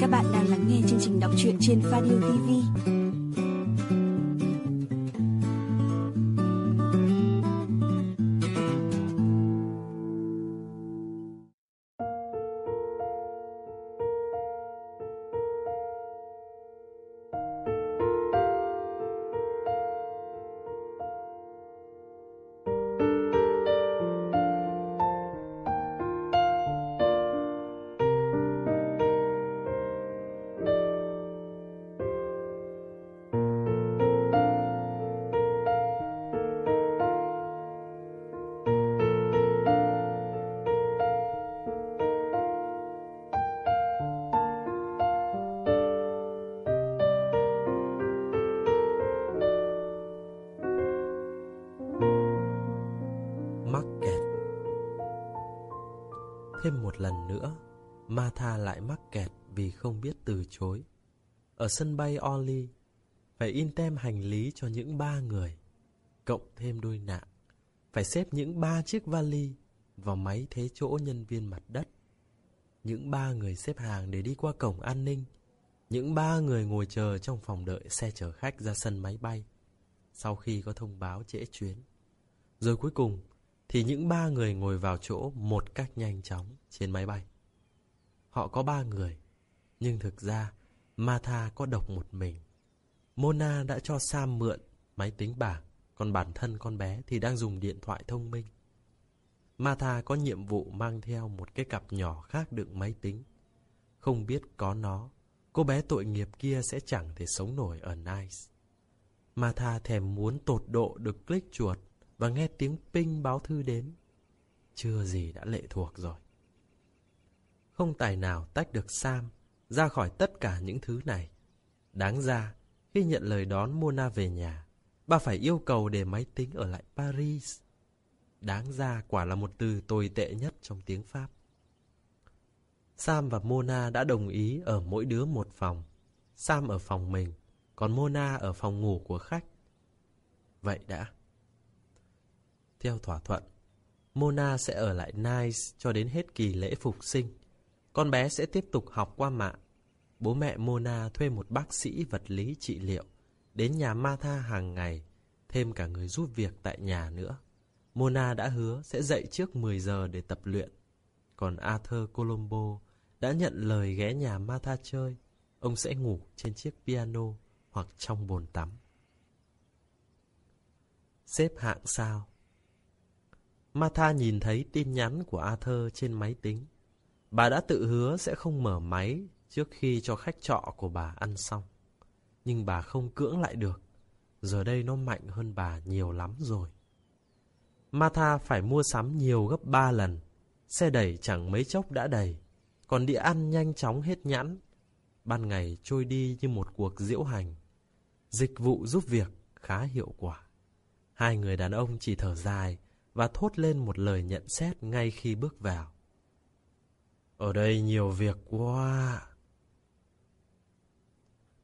Các bạn đang lắng nghe chương trình đọc truyện trên Fadio TV. Sân bay orly phải in tem hành lý cho những ba người cộng thêm đôi nạng phải xếp những ba chiếc vali vào máy thế chỗ nhân viên mặt đất. Những ba người xếp hàng để đi qua cổng an ninh. Những ba người ngồi chờ trong phòng đợi xe chở khách ra sân máy bay sau khi có thông báo trễ chuyến. Rồi cuối cùng thì những ba người ngồi vào chỗ một cách nhanh chóng trên máy bay. Họ có ba người, nhưng thực ra Martha có độc một mình. Mona đã cho Sam mượn máy tính bảng, còn bản thân con bé thì đang dùng điện thoại thông minh. Martha có nhiệm vụ mang theo một cái cặp nhỏ khác đựng máy tính. Không biết có nó, cô bé tội nghiệp kia sẽ chẳng thể sống nổi ở Nice. Martha thèm muốn tột độ được click chuột và nghe tiếng ping báo thư đến. Chưa gì đã lệ thuộc rồi. Không tài nào tách được Sam ra khỏi tất cả những thứ này. Đáng ra, khi nhận lời đón Mona về nhà, bà phải yêu cầu để máy tính ở lại Paris. Đáng ra quả là một từ tồi tệ nhất trong tiếng Pháp. Sam và Mona đã đồng ý ở mỗi đứa một phòng. Sam ở phòng mình, còn Mona ở phòng ngủ của khách. Vậy đã. Theo thỏa thuận, Mona sẽ ở lại Nice cho đến hết kỳ lễ phục sinh. Con bé sẽ tiếp tục học qua mạng. Bố mẹ Mona thuê một bác sĩ vật lý trị liệu đến nhà Martha hàng ngày, thêm cả người giúp việc tại nhà nữa. Mona đã hứa sẽ dậy trước 10 giờ để tập luyện. Còn Arthur Colombo đã nhận lời ghé nhà Martha chơi. Ông sẽ ngủ trên chiếc piano hoặc trong bồn tắm. Xếp hạng sao? Martha nhìn thấy tin nhắn của Arthur trên máy tính. Bà đã tự hứa sẽ không mở máy trước khi cho khách trọ của bà ăn xong. Nhưng bà không cưỡng lại được. Giờ đây nó mạnh hơn bà nhiều lắm rồi. Martha phải mua sắm nhiều gấp 3 lần. Xe đẩy chẳng mấy chốc đã đầy. Còn đĩa ăn nhanh chóng hết nhãn. Ban ngày trôi đi như một cuộc diễu hành. Dịch vụ giúp việc khá hiệu quả. Hai người đàn ông chỉ thở dài và thốt lên một lời nhận xét ngay khi bước vào. Ở đây nhiều việc quá.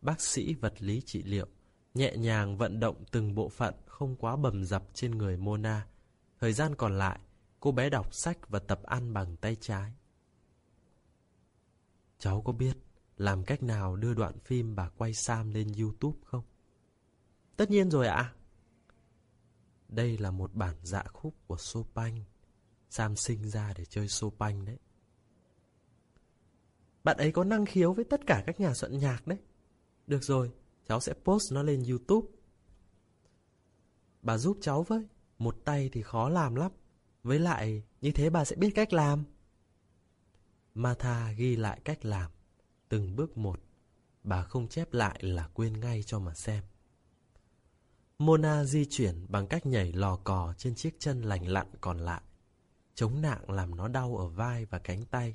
Bác sĩ vật lý trị liệu nhẹ nhàng vận động từng bộ phận không quá bầm dập trên người Mona. Thời gian còn lại, cô bé đọc sách và tập ăn bằng tay trái. Cháu có biết làm cách nào đưa đoạn phim bà quay Sam lên YouTube không? Tất nhiên rồi ạ. Đây là một bản dạ khúc của Chopin. Sam sinh ra để chơi Chopin đấy. Bạn ấy có năng khiếu với tất cả các nhà soạn nhạc đấy. Được rồi, cháu sẽ post nó lên YouTube. Bà giúp cháu với, một tay thì khó làm lắm. Với lại, như thế bà sẽ biết cách làm. Martha ghi lại cách làm, từng bước một. Bà không chép lại là quên ngay cho mà xem. Mona di chuyển bằng cách nhảy lò cò trên chiếc chân lành lặn còn lại. Chống nạng làm nó đau ở vai và cánh tay.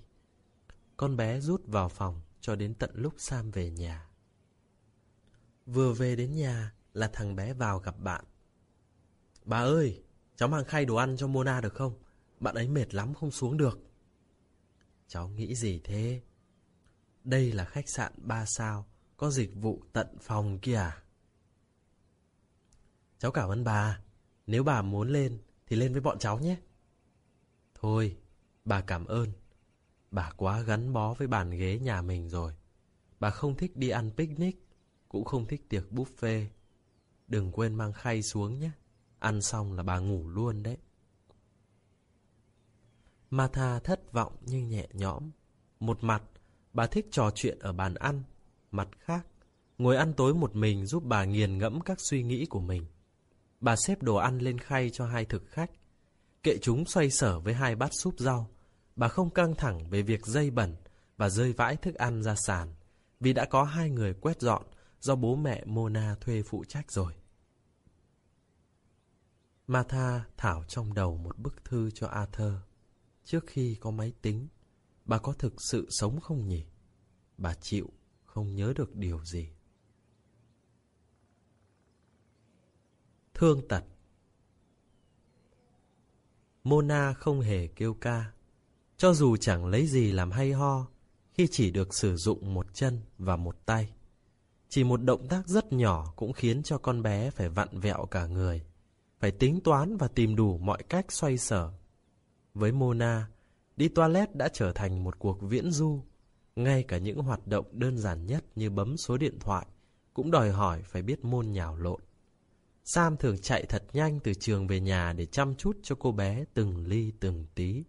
Con bé rút vào phòng cho đến tận lúc Sam về nhà. Vừa về đến nhà là thằng bé vào gặp bạn. Bà ơi, cháu mang khay đồ ăn cho Mona được không? Bạn ấy mệt lắm không xuống được. Cháu nghĩ gì thế? Đây là khách sạn 3 sao, có dịch vụ tận phòng kìa. Cháu cảm ơn bà. Nếu bà muốn lên thì lên với bọn cháu nhé. Thôi, bà cảm ơn. Bà quá gắn bó với bàn ghế nhà mình rồi. Bà không thích đi ăn picnic, cũng không thích tiệc buffet. Đừng quên mang khay xuống nhé. Ăn xong là bà ngủ luôn đấy. Martha thất vọng nhưng nhẹ nhõm. Một mặt, bà thích trò chuyện ở bàn ăn. Mặt khác, ngồi ăn tối một mình giúp bà nghiền ngẫm các suy nghĩ của mình. Bà xếp đồ ăn lên khay cho hai thực khách. Kệ chúng xoay sở với hai bát súp rau. Bà không căng thẳng về việc dây bẩn và rơi vãi thức ăn ra sàn. Vì đã có hai người quét dọn do bố mẹ Mona thuê phụ trách rồi. Martha thảo trong đầu một bức thư cho Arthur. Trước khi có máy tính, bà có thực sự sống không nhỉ? Bà chịu, không nhớ được điều gì. Thương tật Mona không hề kêu ca. Cho dù chẳng lấy gì làm hay ho, khi chỉ được sử dụng một chân và một tay. Chỉ một động tác rất nhỏ cũng khiến cho con bé phải vặn vẹo cả người, phải tính toán và tìm đủ mọi cách xoay sở. Với Mona, đi toilet đã trở thành một cuộc viễn du. Ngay cả những hoạt động đơn giản nhất như bấm số điện thoại cũng đòi hỏi phải biết môn nhào lộn. Sam thường chạy thật nhanh từ trường về nhà để chăm chút cho cô bé từng ly từng tí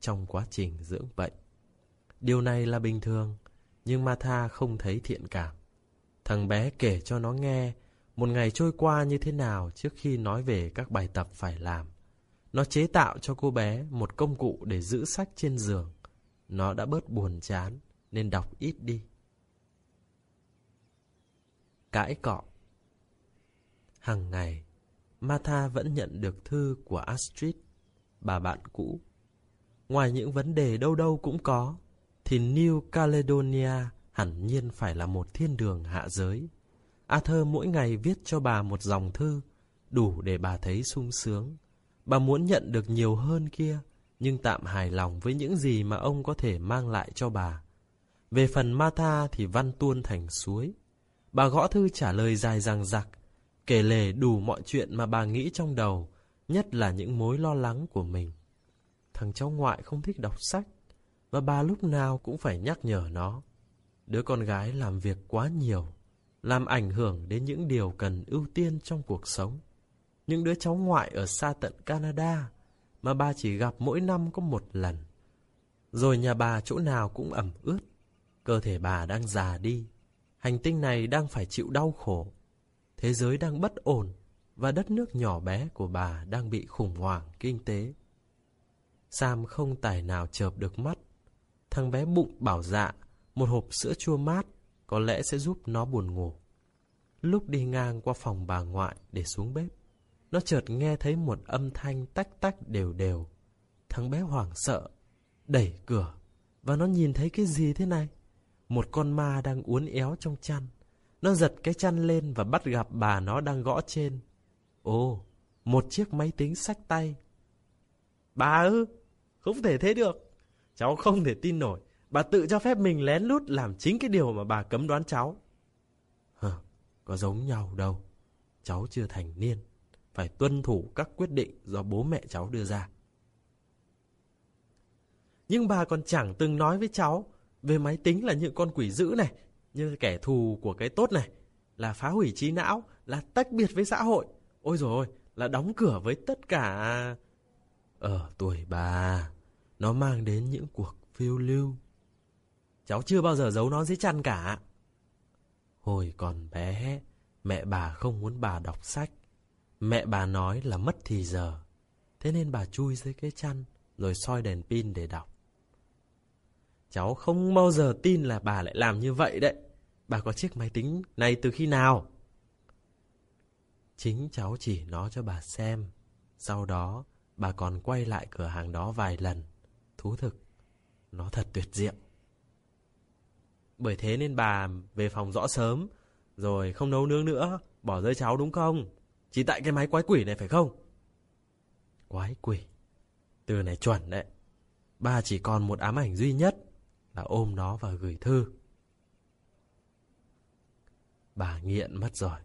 trong quá trình dưỡng bệnh. Điều này là bình thường, nhưng Martha không thấy thiện cảm. Thằng bé kể cho nó nghe một ngày trôi qua như thế nào trước khi nói về các bài tập phải làm. Nó chế tạo cho cô bé một công cụ để giữ sách trên giường. Nó đã bớt buồn chán nên đọc ít đi. Cãi cọ Hằng ngày, Martha vẫn nhận được thư của Astrid, bà bạn cũ. Ngoài những vấn đề đâu đâu cũng có, thì New Caledonia hẳn nhiên phải là một thiên đường hạ giới. Arthur mỗi ngày viết cho bà một dòng thư, đủ để bà thấy sung sướng. Bà muốn nhận được nhiều hơn kia, nhưng tạm hài lòng với những gì mà ông có thể mang lại cho bà. Về phần Martha thì văn tuôn thành suối. Bà gõ thư trả lời dài dằng dặc, kể lể đủ mọi chuyện mà bà nghĩ trong đầu, nhất là những mối lo lắng của mình. Thằng cháu ngoại không thích đọc sách, và bà lúc nào cũng phải nhắc nhở nó. Đứa con gái làm việc quá nhiều, làm ảnh hưởng đến những điều cần ưu tiên trong cuộc sống. Những đứa cháu ngoại ở xa tận Canada mà bà chỉ gặp mỗi năm có một lần. Rồi nhà bà chỗ nào cũng ẩm ướt, cơ thể bà đang già đi. Hành tinh này đang phải chịu đau khổ. Thế giới đang bất ổn và đất nước nhỏ bé của bà đang bị khủng hoảng kinh tế. Sam không tài nào chợp được mắt. Thằng bé bụng bảo dạ, một hộp sữa chua mát có lẽ sẽ giúp nó buồn ngủ. Lúc đi ngang qua phòng bà ngoại để xuống bếp, nó chợt nghe thấy một âm thanh tách tách đều đều. Thằng bé hoảng sợ, đẩy cửa, và nó nhìn thấy cái gì thế này? Một con ma đang uốn éo trong chăn. Nó giật cái chăn lên và bắt gặp bà nó đang gõ trên. Ồ, một chiếc máy tính sách tay. Bà ư, không thể thế được. Cháu không thể tin nổi. Bà tự cho phép mình lén lút làm chính cái điều mà bà cấm đoán cháu. Hờ, có giống nhau đâu. Cháu chưa thành niên. Phải tuân thủ các quyết định do bố mẹ cháu đưa ra. Nhưng bà còn chẳng từng nói với cháu về máy tính là những con quỷ dữ này, như kẻ thù của cái tốt này, là phá hủy trí não, là tách biệt với xã hội. Ôi rồi là đóng cửa với tất cả... Ở tuổi bà, nó mang đến những cuộc phiêu lưu. Cháu chưa bao giờ giấu nó dưới chăn cả. Hồi còn bé, mẹ bà không muốn bà đọc sách. Mẹ bà nói là mất thì giờ. Thế nên bà chui dưới cái chăn, rồi soi đèn pin để đọc. Cháu không bao giờ tin là bà lại làm như vậy đấy. Bà có chiếc máy tính này từ khi nào? Chính cháu chỉ nó cho bà xem. Sau đó, bà còn quay lại cửa hàng đó vài lần. Thú thực, nó thật tuyệt diệu. Bởi thế nên bà về phòng rõ sớm, rồi không nấu nướng nữa, bỏ rơi cháu đúng không? Chỉ tại cái máy quái quỷ này phải không? Quái quỷ. Từ này chuẩn đấy. Bà chỉ còn một ám ảnh duy nhất là ôm nó và gửi thư. Bà nghiện mất rồi.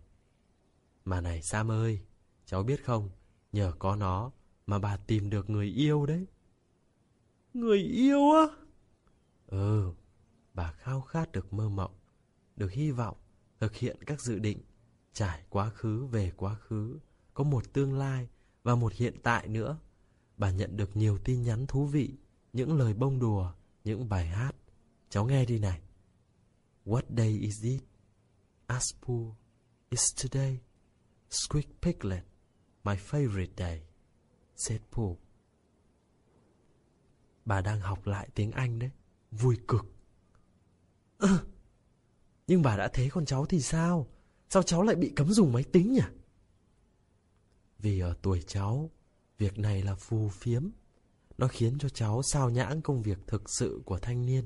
Mà này Sam ơi, cháu biết không, nhờ có nó mà bà tìm được người yêu đấy. Người yêu á? Ừ, bà khao khát được mơ mộng, được hy vọng, thực hiện các dự định, trải quá khứ về quá khứ, có một tương lai và một hiện tại nữa. Bà nhận được nhiều tin nhắn thú vị, những lời bông đùa, những bài hát. Cháu nghe đi này. What day is it? Aspu, it's today. Squeak Piglet, my favorite day, said Pooh. Bà đang học lại tiếng Anh đấy, vui cực. À, nhưng bà đã thế con cháu thì sao? Sao cháu lại bị cấm dùng máy tính nhỉ? Vì ở tuổi cháu, việc này là phù phiếm. Nó khiến cho cháu sao nhãng công việc thực sự của thanh niên.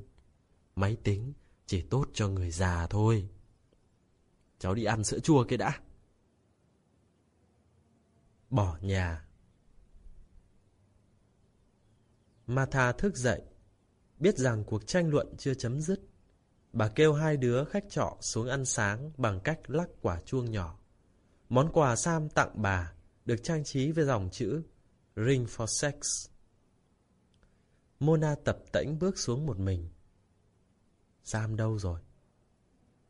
Máy tính chỉ tốt cho người già thôi. Cháu đi ăn sữa chua kia đã. Bỏ nhà Martha thức dậy, biết rằng cuộc tranh luận chưa chấm dứt. Bà kêu hai đứa khách trọ xuống ăn sáng bằng cách lắc quả chuông nhỏ. Món quà Sam tặng bà được trang trí với dòng chữ Ring for Sex. Mona tập tễnh bước xuống một mình. Sam đâu rồi?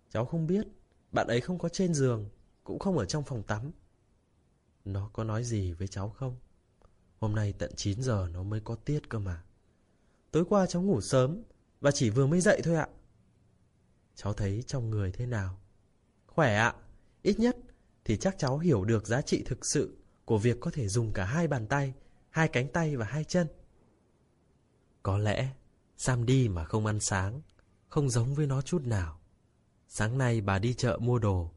Cháu không biết. Bạn ấy không có trên giường, cũng không ở trong phòng tắm. Nó có nói gì với cháu không? Hôm nay tận 9 giờ nó mới có tiết cơ mà. Tối qua cháu ngủ sớm và chỉ vừa mới dậy thôi ạ. Cháu thấy trong người thế nào? Khỏe ạ. Ít nhất thì chắc cháu hiểu được giá trị thực sự của việc có thể dùng cả hai bàn tay, hai cánh tay và hai chân. Có lẽ Sam đi mà không ăn sáng, không giống với nó chút nào. Sáng nay bà đi chợ mua đồ,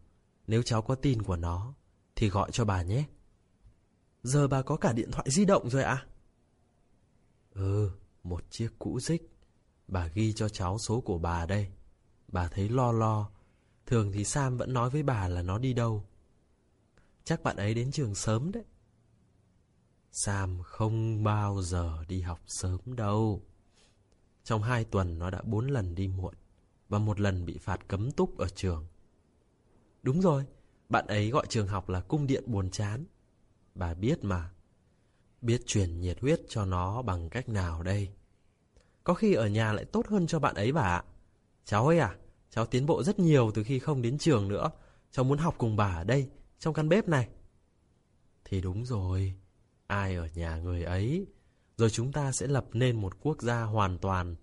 nếu cháu có tin của nó thì gọi cho bà nhé. Giờ bà có cả điện thoại di động rồi à? Ừ, một chiếc cũ rích. Bà ghi cho cháu số của bà đây. Bà thấy lo lo. Thường thì Sam vẫn nói với bà là nó đi đâu. Chắc bạn ấy đến trường sớm đấy. Sam không bao giờ đi học sớm đâu. Trong hai tuần nó đã bốn lần đi muộn và một lần bị phạt cấm túc ở trường. Đúng rồi, bạn ấy gọi trường học là cung điện buồn chán. Bà biết mà. Biết truyền nhiệt huyết cho nó bằng cách nào đây? Có khi ở nhà lại tốt hơn cho bạn ấy bà ạ. Cháu ơi à, cháu tiến bộ rất nhiều từ khi không đến trường nữa. Cháu muốn học cùng bà ở đây, trong căn bếp này. Thì đúng rồi, ai ở nhà người ấy. Rồi chúng ta sẽ lập nên một quốc gia hoàn toàn,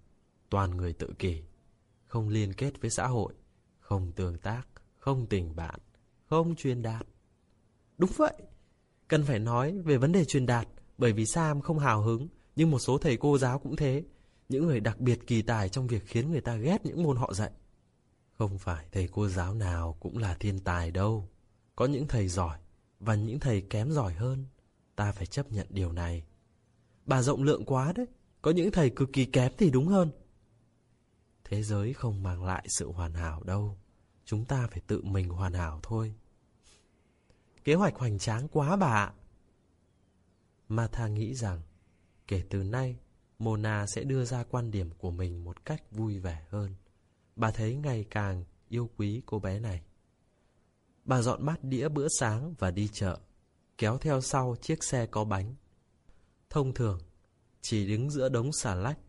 toàn người tự kỷ. Không liên kết với xã hội, không tương tác, không tình bạn, không truyền đạt. Đúng vậy, Cần phải nói về vấn đề truyền đạt, bởi vì Sam không hào hứng, nhưng một số thầy cô giáo cũng thế. Những người đặc biệt kỳ tài trong việc khiến người ta ghét những môn họ dạy. Không phải thầy cô giáo nào cũng là thiên tài đâu. Có những thầy giỏi và những thầy kém giỏi hơn. Ta phải chấp nhận điều này. Bà rộng lượng quá đấy. Có những thầy cực kỳ kém thì đúng hơn. Thế giới không mang lại sự hoàn hảo đâu. Chúng ta phải tự mình hoàn hảo thôi. Kế hoạch hoành tráng quá bà ạ. Martha nghĩ rằng, kể từ nay, Mona sẽ đưa ra quan điểm của mình một cách vui vẻ hơn. Bà thấy ngày càng yêu quý cô bé này. Bà dọn bát đĩa bữa sáng và đi chợ, kéo theo sau chiếc xe có bánh. Thông thường, chỉ đứng giữa đống xà lách,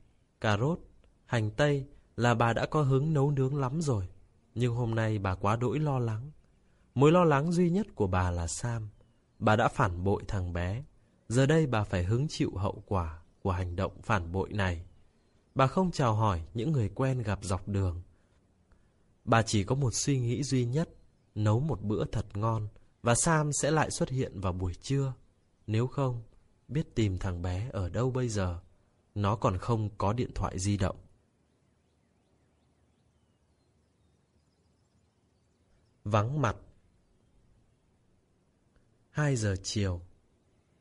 cà rốt, hành tây là bà đã có hứng nấu nướng lắm rồi. Nhưng hôm nay bà quá đỗi lo lắng. Mối lo lắng duy nhất của bà là Sam. Bà đã phản bội thằng bé. Giờ đây bà phải hứng chịu hậu quả của hành động phản bội này. Bà không chào hỏi những người quen gặp dọc đường. Bà chỉ có một suy nghĩ duy nhất, nấu một bữa thật ngon và Sam sẽ lại xuất hiện vào buổi trưa. Nếu không, biết tìm thằng bé ở đâu bây giờ. Nó còn không có điện thoại di động. Vắng mặt 2 giờ chiều,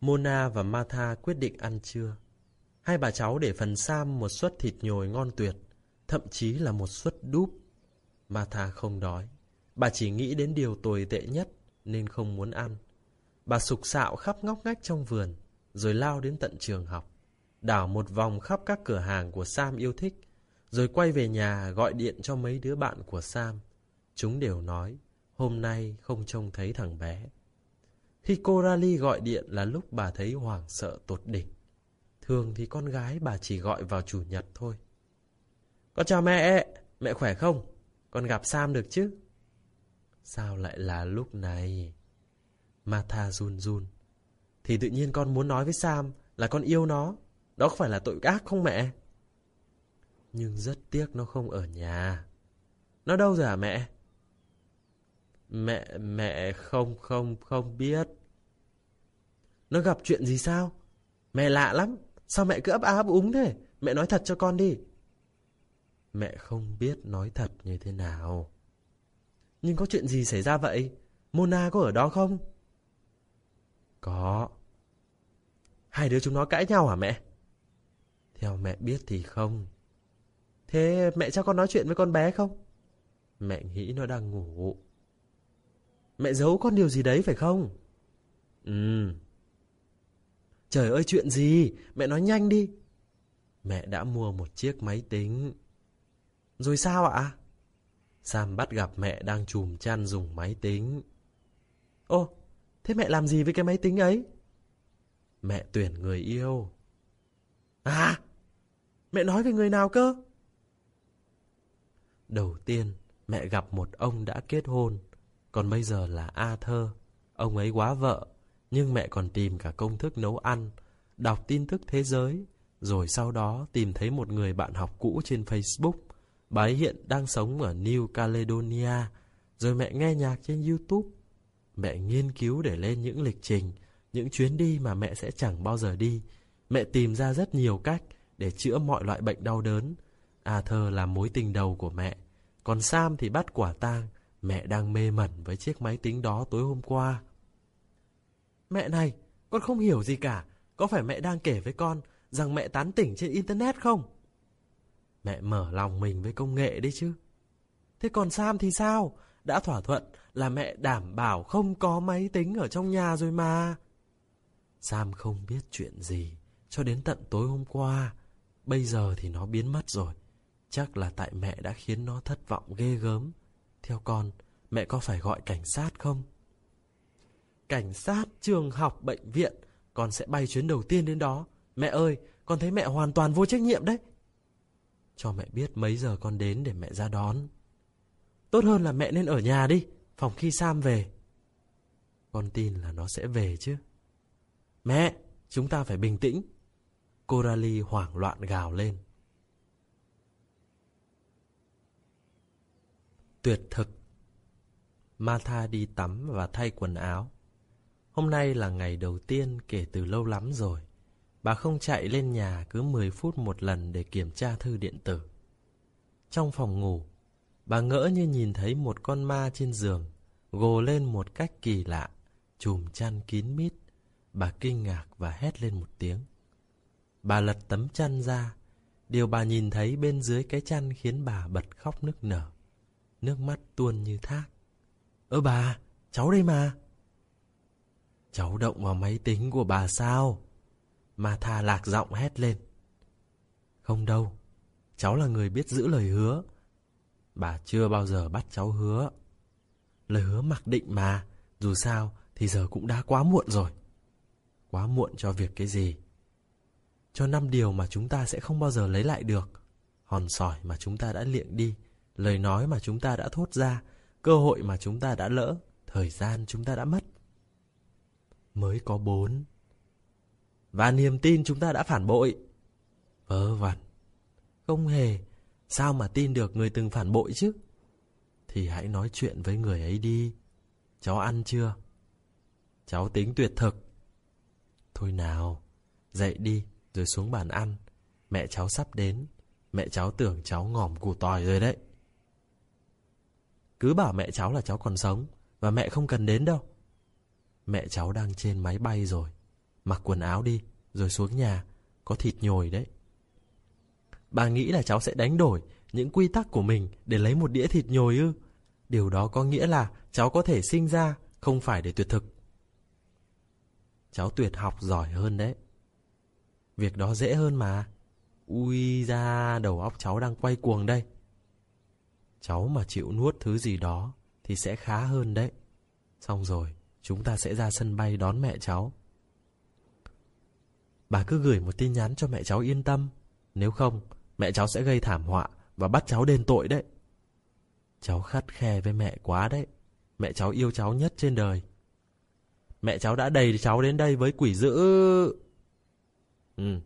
Mona và Martha quyết định ăn trưa. Hai bà cháu để phần Sam một suất thịt nhồi ngon tuyệt, thậm chí là một suất đúp. Martha không đói, bà chỉ nghĩ đến điều tồi tệ nhất nên không muốn ăn. Bà sục sạo khắp ngóc ngách trong vườn, rồi lao đến tận trường học. Đảo một vòng khắp các cửa hàng của Sam yêu thích, rồi quay về nhà gọi điện cho mấy đứa bạn của Sam. Chúng đều nói, hôm nay không trông thấy thằng bé. Khi cô Rally gọi điện là lúc bà thấy hoảng sợ tột đỉnh. Thường thì con gái bà chỉ gọi vào chủ nhật thôi. Con chào mẹ, mẹ khỏe không? Con gặp Sam được chứ? Sao lại là lúc này? Martha run run. Thì tự nhiên con muốn nói với Sam là con yêu nó. Đó có phải là tội ác không mẹ? Nhưng rất tiếc nó không ở nhà. Nó đâu rồi hả mẹ? Mẹ, mẹ không, không, không biết. Nó gặp chuyện gì sao? Mẹ lạ lắm. Sao mẹ cứ ấp áp úng thế? Mẹ nói thật cho con đi. Mẹ không biết nói thật như thế nào. Nhưng có chuyện gì xảy ra vậy? Mona có ở đó không? Có. Hai đứa chúng nó cãi nhau hả mẹ? Theo mẹ biết thì không. Thế mẹ cho con nói chuyện với con bé không? Mẹ nghĩ nó đang ngủ. Mẹ giấu con điều gì đấy phải không? Ừ. Trời ơi chuyện gì? Mẹ nói nhanh đi. Mẹ đã mua một chiếc máy tính. Rồi sao ạ? Sam bắt gặp mẹ đang chùm chăn dùng máy tính. Ô, thế mẹ làm gì với cái máy tính ấy? Mẹ tuyển người yêu. À, mẹ nói về người nào cơ? Đầu tiên, mẹ gặp một ông đã kết hôn, còn bây giờ là A Thơ. Ông ấy quá vợ, nhưng mẹ còn tìm cả công thức nấu ăn, đọc tin tức thế giới, rồi sau đó tìm thấy một người bạn học cũ trên Facebook. Bà ấy hiện đang sống ở New Caledonia, rồi mẹ nghe nhạc trên YouTube. Mẹ nghiên cứu để lên những lịch trình, những chuyến đi mà mẹ sẽ chẳng bao giờ đi. Mẹ tìm ra rất nhiều cách để chữa mọi loại bệnh đau đớn. Arthur là mối tình đầu của mẹ. Còn Sam thì bắt quả tang, mẹ đang mê mẩn với chiếc máy tính đó tối hôm qua. Mẹ này, con không hiểu gì cả. Có phải mẹ đang kể với con rằng mẹ tán tỉnh trên Internet không? Mẹ mở lòng mình với công nghệ đấy chứ. Thế còn Sam thì sao? Đã thỏa thuận là mẹ đảm bảo không có máy tính ở trong nhà rồi mà. Sam không biết chuyện gì cho đến tận tối hôm qua. Bây giờ thì nó biến mất rồi. Chắc là tại mẹ đã khiến nó thất vọng ghê gớm. Theo con, mẹ có phải gọi cảnh sát không? Cảnh sát, trường học, bệnh viện, con sẽ bay chuyến đầu tiên đến đó. Mẹ ơi, con thấy mẹ hoàn toàn vô trách nhiệm đấy. Cho mẹ biết mấy giờ con đến để mẹ ra đón. Tốt hơn là mẹ nên ở nhà đi, phòng khi Sam về. Con tin là nó sẽ về chứ. Mẹ, chúng ta phải bình tĩnh. Coralie hoảng loạn gào lên. Tuyệt thực Martha đi tắm và thay quần áo. Hôm nay là ngày đầu tiên kể từ lâu lắm rồi. Bà không chạy lên nhà cứ 10 phút một lần để kiểm tra thư điện tử. Trong phòng ngủ, bà ngỡ như nhìn thấy một con ma trên giường, gồ lên một cách kỳ lạ, chùm chăn kín mít. Bà kinh ngạc và hét lên một tiếng. Bà lật tấm chăn ra, điều bà nhìn thấy bên dưới cái chăn khiến bà bật khóc nức nở. Nước mắt tuôn như thác. Ơ bà, cháu đây mà. Cháu động vào máy tính của bà sao? Mà tha lạc giọng hét lên. Không đâu, cháu là người biết giữ lời hứa. Bà chưa bao giờ bắt cháu hứa. Lời hứa mặc định mà, dù sao thì giờ cũng đã quá muộn rồi. Quá muộn cho việc cái gì? Cho năm điều mà chúng ta sẽ không bao giờ lấy lại được. Hòn sỏi mà chúng ta đã liệng đi, lời nói mà chúng ta đã thốt ra, cơ hội mà chúng ta đã lỡ, thời gian chúng ta đã mất. Mới có bốn. Và niềm tin chúng ta đã phản bội. Vớ vẩn. Không hề. Sao mà tin được người từng phản bội chứ? Thì hãy nói chuyện với người ấy đi. Cháu ăn chưa? Cháu tính tuyệt thực. Thôi nào, dậy đi rồi xuống bàn ăn. Mẹ cháu sắp đến. Mẹ cháu tưởng cháu ngỏm củ tỏi rồi đấy. Cứ bảo mẹ cháu là cháu còn sống và mẹ không cần đến đâu. Mẹ cháu đang trên máy bay rồi. Mặc quần áo đi, rồi xuống nhà. Có thịt nhồi đấy. Bà nghĩ là cháu sẽ đánh đổi những quy tắc của mình để lấy một đĩa thịt nhồi ư. Điều đó có nghĩa là cháu có thể sinh ra, không phải để tuyệt thực. Cháu tuyệt học giỏi hơn đấy. Việc đó dễ hơn mà. Ui ra, đầu óc cháu đang quay cuồng đây. Cháu mà chịu nuốt thứ gì đó thì sẽ khá hơn đấy. Xong rồi, chúng ta sẽ ra sân bay đón mẹ cháu. Bà cứ gửi một tin nhắn cho mẹ cháu yên tâm. Nếu không, mẹ cháu sẽ gây thảm họa và bắt cháu đền tội đấy. Cháu khắt khe với mẹ quá đấy. Mẹ cháu yêu cháu nhất trên đời. Mẹ cháu đã đầy cháu đến đây với quỷ dữ. Ừ,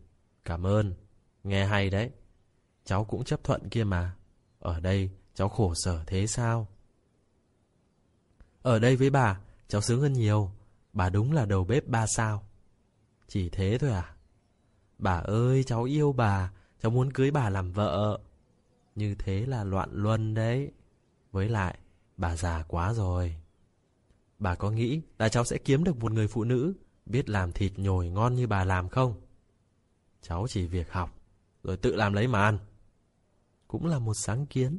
cảm ơn. Nghe hay đấy. Cháu cũng chấp thuận kia mà. Ở đây cháu khổ sở thế sao? Ở đây với bà, cháu sướng hơn nhiều. Bà đúng là đầu bếp ba sao. Chỉ thế thôi à? Bà ơi, cháu yêu bà, cháu muốn cưới bà làm vợ. Như thế là loạn luân đấy. Với lại, bà già quá rồi. Bà có nghĩ là cháu sẽ kiếm được một người phụ nữ biết làm thịt nhồi ngon như bà làm không? Cháu chỉ việc học, rồi tự làm lấy mà ăn. Cũng là một sáng kiến.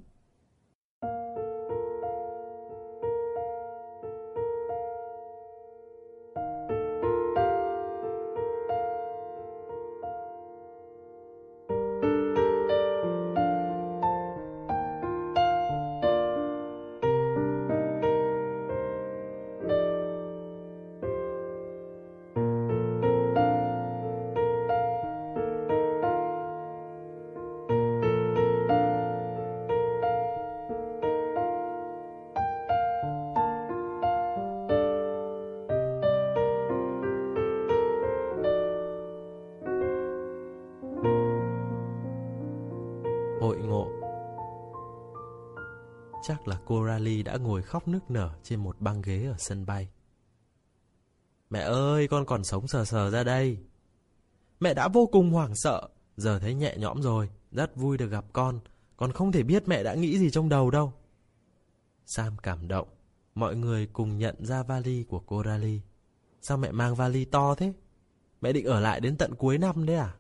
Đã ngồi khóc nức nở trên một băng ghế ở sân bay. Mẹ ơi, con còn sống sờ sờ ra đây. Mẹ đã vô cùng hoảng sợ, giờ thấy nhẹ nhõm rồi, rất vui được gặp con. Con không thể biết mẹ đã nghĩ gì trong đầu đâu. Sam cảm động, mọi người cùng nhận ra vali của cô Rally. Sao mẹ mang vali to thế? Mẹ định ở lại đến tận cuối năm đấy à?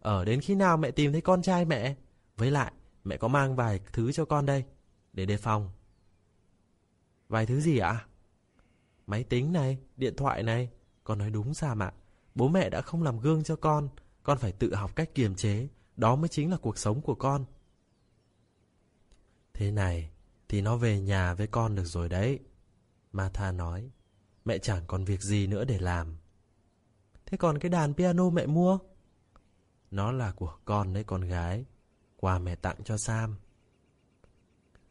Ở đến khi nào mẹ tìm thấy con trai mẹ? Với lại, mẹ có mang vài thứ cho con đây để đề phòng. Vài thứ gì ạ? Máy tính này, điện thoại này. Con nói đúng Sam ạ. Bố mẹ đã không làm gương cho con. Con phải tự học cách kiềm chế. Đó mới chính là cuộc sống của con. Thế này, thì nó về nhà với con được rồi đấy. Martha nói. Mẹ chẳng còn việc gì nữa để làm. Thế còn cái đàn piano mẹ mua? Nó là của con đấy con gái. Quà mẹ tặng cho Sam.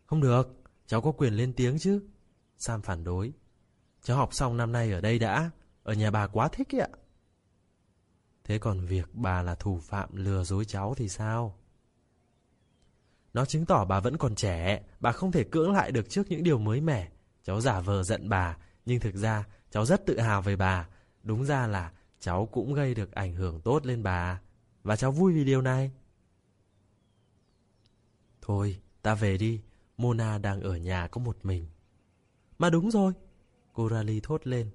Không được, cháu có quyền lên tiếng chứ. Sam phản đối. Cháu học xong năm nay ở đây đã, ở nhà bà quá thích ạ. Thế còn việc bà là thủ phạm lừa dối cháu thì sao? Nó chứng tỏ bà vẫn còn trẻ, bà không thể cưỡng lại được trước những điều mới mẻ. Cháu giả vờ giận bà, nhưng thực ra cháu rất tự hào về bà. Đúng ra là cháu cũng gây được ảnh hưởng tốt lên bà. Và cháu vui vì điều này. Thôi, ta về đi, Mona đang ở nhà có một mình. Mà đúng rồi, cô Rally thốt lên.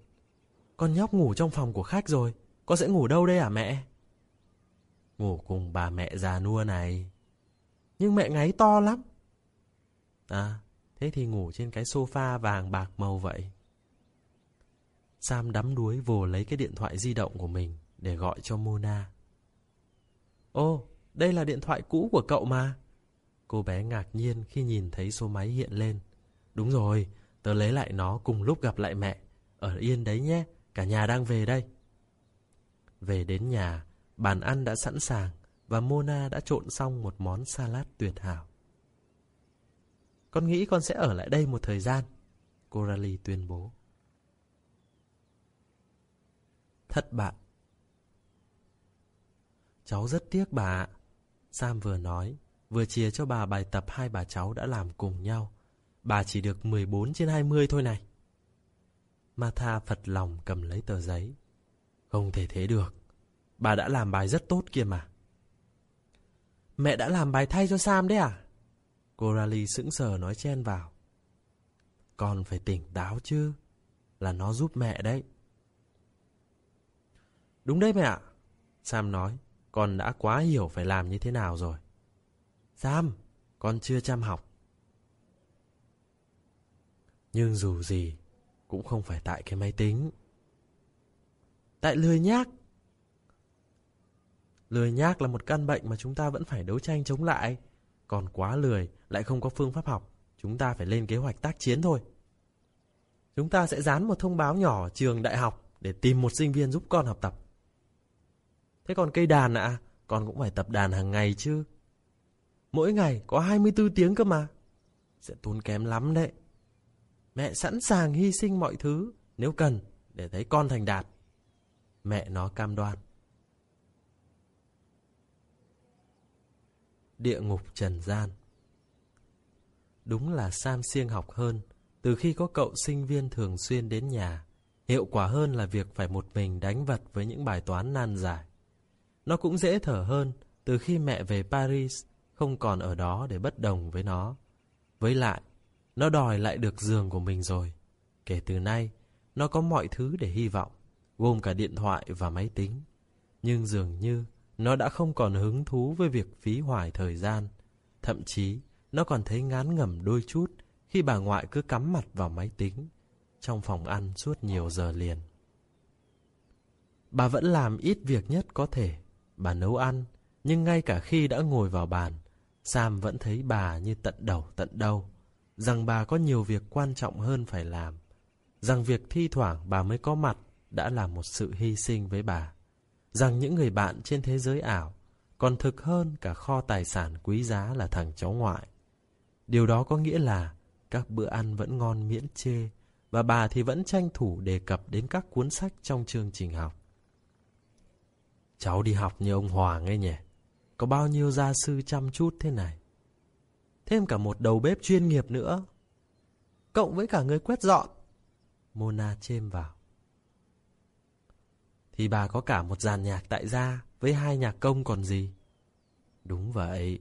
Con nhóc ngủ trong phòng của khách rồi, con sẽ ngủ đâu đây à mẹ? Ngủ cùng bà mẹ già nua này. Nhưng mẹ ngáy to lắm. À, thế thì ngủ trên cái sofa vàng bạc màu vậy. Sam đắm đuối vồ lấy cái điện thoại di động của mình để gọi cho Mona. Ô, đây là điện thoại cũ của cậu mà. Cô bé ngạc nhiên khi nhìn thấy số máy hiện lên. Đúng rồi, tớ lấy lại nó cùng lúc gặp lại mẹ. Ở yên đấy nhé, cả nhà đang về đây. Về đến nhà, bàn ăn đã sẵn sàng và Mona đã trộn xong một món salad tuyệt hảo. Con nghĩ con sẽ ở lại đây một thời gian, Coralie tuyên bố. Thất bại. Cháu rất tiếc bà ạ. Sam vừa nói, Vừa chia cho bà bài tập hai bà cháu đã làm cùng nhau. Bà chỉ được 14 trên 20 thôi này. Martha phật lòng cầm lấy tờ giấy. Không thể thế được. Bà đã làm bài rất tốt kia mà. Mẹ đã làm bài thay cho Sam đấy à? Coralie sững sờ nói chen vào. Con phải tỉnh táo chứ. Là nó giúp mẹ đấy. Đúng đấy mẹ ạ. Sam nói. Con đã quá hiểu phải làm như thế nào rồi. Sam, con chưa chăm học. Nhưng dù gì, cũng không phải tại cái máy tính. Tại lười nhác. Lười nhác là một căn bệnh mà chúng ta vẫn phải đấu tranh chống lại. Còn quá lười, lại không có phương pháp học. Chúng ta phải lên kế hoạch tác chiến thôi. Chúng ta sẽ dán một thông báo nhỏ trường đại học để tìm một sinh viên giúp con học tập. Thế còn cây đàn ạ, con cũng phải tập đàn hàng ngày chứ. Mỗi ngày có 24 tiếng cơ mà. Sẽ tốn kém lắm đấy. Mẹ sẵn sàng hy sinh mọi thứ nếu cần để thấy con thành đạt. Mẹ nó cam đoan. Địa ngục trần gian Đúng là Sam siêng học hơn từ khi có cậu sinh viên thường xuyên đến nhà. Hiệu quả hơn là việc phải một mình đánh vật với những bài toán nan giải. Nó cũng dễ thở hơn từ khi mẹ về Paris không còn ở đó để bất đồng với nó. Với lại, nó đòi lại được giường của mình rồi. Kể từ nay, nó có mọi thứ để hy vọng, gồm cả điện thoại và máy tính. Nhưng dường như nó đã không còn hứng thú với việc phí hoài thời gian. Thậm chí, nó còn thấy ngán ngẩm đôi chút khi bà ngoại cứ cắm mặt vào máy tính trong phòng ăn suốt nhiều giờ liền. Bà vẫn làm ít việc nhất có thể. Bà nấu ăn, nhưng ngay cả khi đã ngồi vào bàn, Sam vẫn thấy bà như tận đầu tận đầu, rằng bà có nhiều việc quan trọng hơn phải làm, rằng việc thi thoảng bà mới có mặt đã là một sự hy sinh với bà, rằng những người bạn trên thế giới ảo còn thực hơn cả kho tài sản quý giá là thằng cháu ngoại. Điều đó có nghĩa là các bữa ăn vẫn ngon miễn chê, và bà thì vẫn tranh thủ đề cập đến các cuốn sách trong chương trình học. Cháu đi học như ông Hoàng ấy nhỉ? Có bao nhiêu gia sư chăm chút thế này? Thêm cả một đầu bếp chuyên nghiệp nữa. Cộng với cả người quét dọn. Mona chêm vào. Thì bà có cả một dàn nhạc tại gia với hai nhạc công còn gì? Đúng vậy.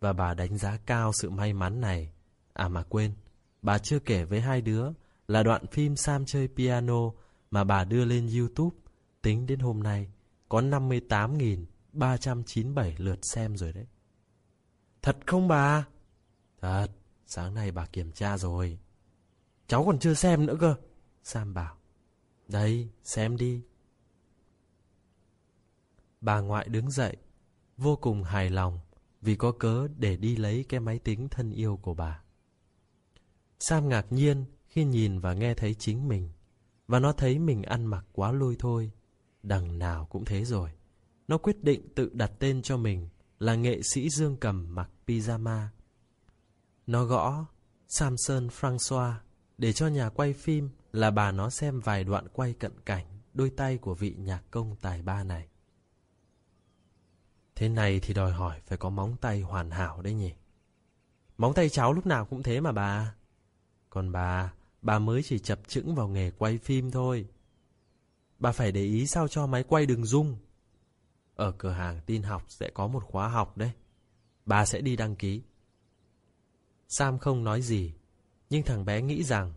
Và bà đánh giá cao sự may mắn này. À mà quên, bà chưa kể với hai đứa là đoạn phim Sam chơi piano mà bà đưa lên YouTube tính đến hôm nay có 58.397 lượt xem rồi đấy. Thật không bà? Thật, sáng nay bà kiểm tra rồi. Cháu còn chưa xem nữa cơ. Sam bảo. Đây, xem đi. Bà ngoại đứng dậy, vô cùng hài lòng vì có cớ để đi lấy cái máy tính thân yêu của bà. Sam ngạc nhiên khi nhìn và nghe thấy chính mình, và nó thấy mình ăn mặc quá lôi thôi. Đằng nào cũng thế rồi. Nó quyết định tự đặt tên cho mình là nghệ sĩ dương cầm mặc pyjama. Nó gõ Samson Francois để cho nhà quay phim là bà nó xem vài đoạn quay cận cảnh đôi tay của vị nhạc công tài ba này. Thế này thì đòi hỏi phải có móng tay hoàn hảo đấy nhỉ. Móng tay cháu lúc nào cũng thế mà bà. Còn bà, bà mới chỉ chập chững vào nghề quay phim thôi. Bà phải để ý sao cho máy quay đừng rung. Ở cửa hàng tin học sẽ có một khóa học đấy. Bà sẽ đi đăng ký. Sam không nói gì, nhưng thằng bé nghĩ rằng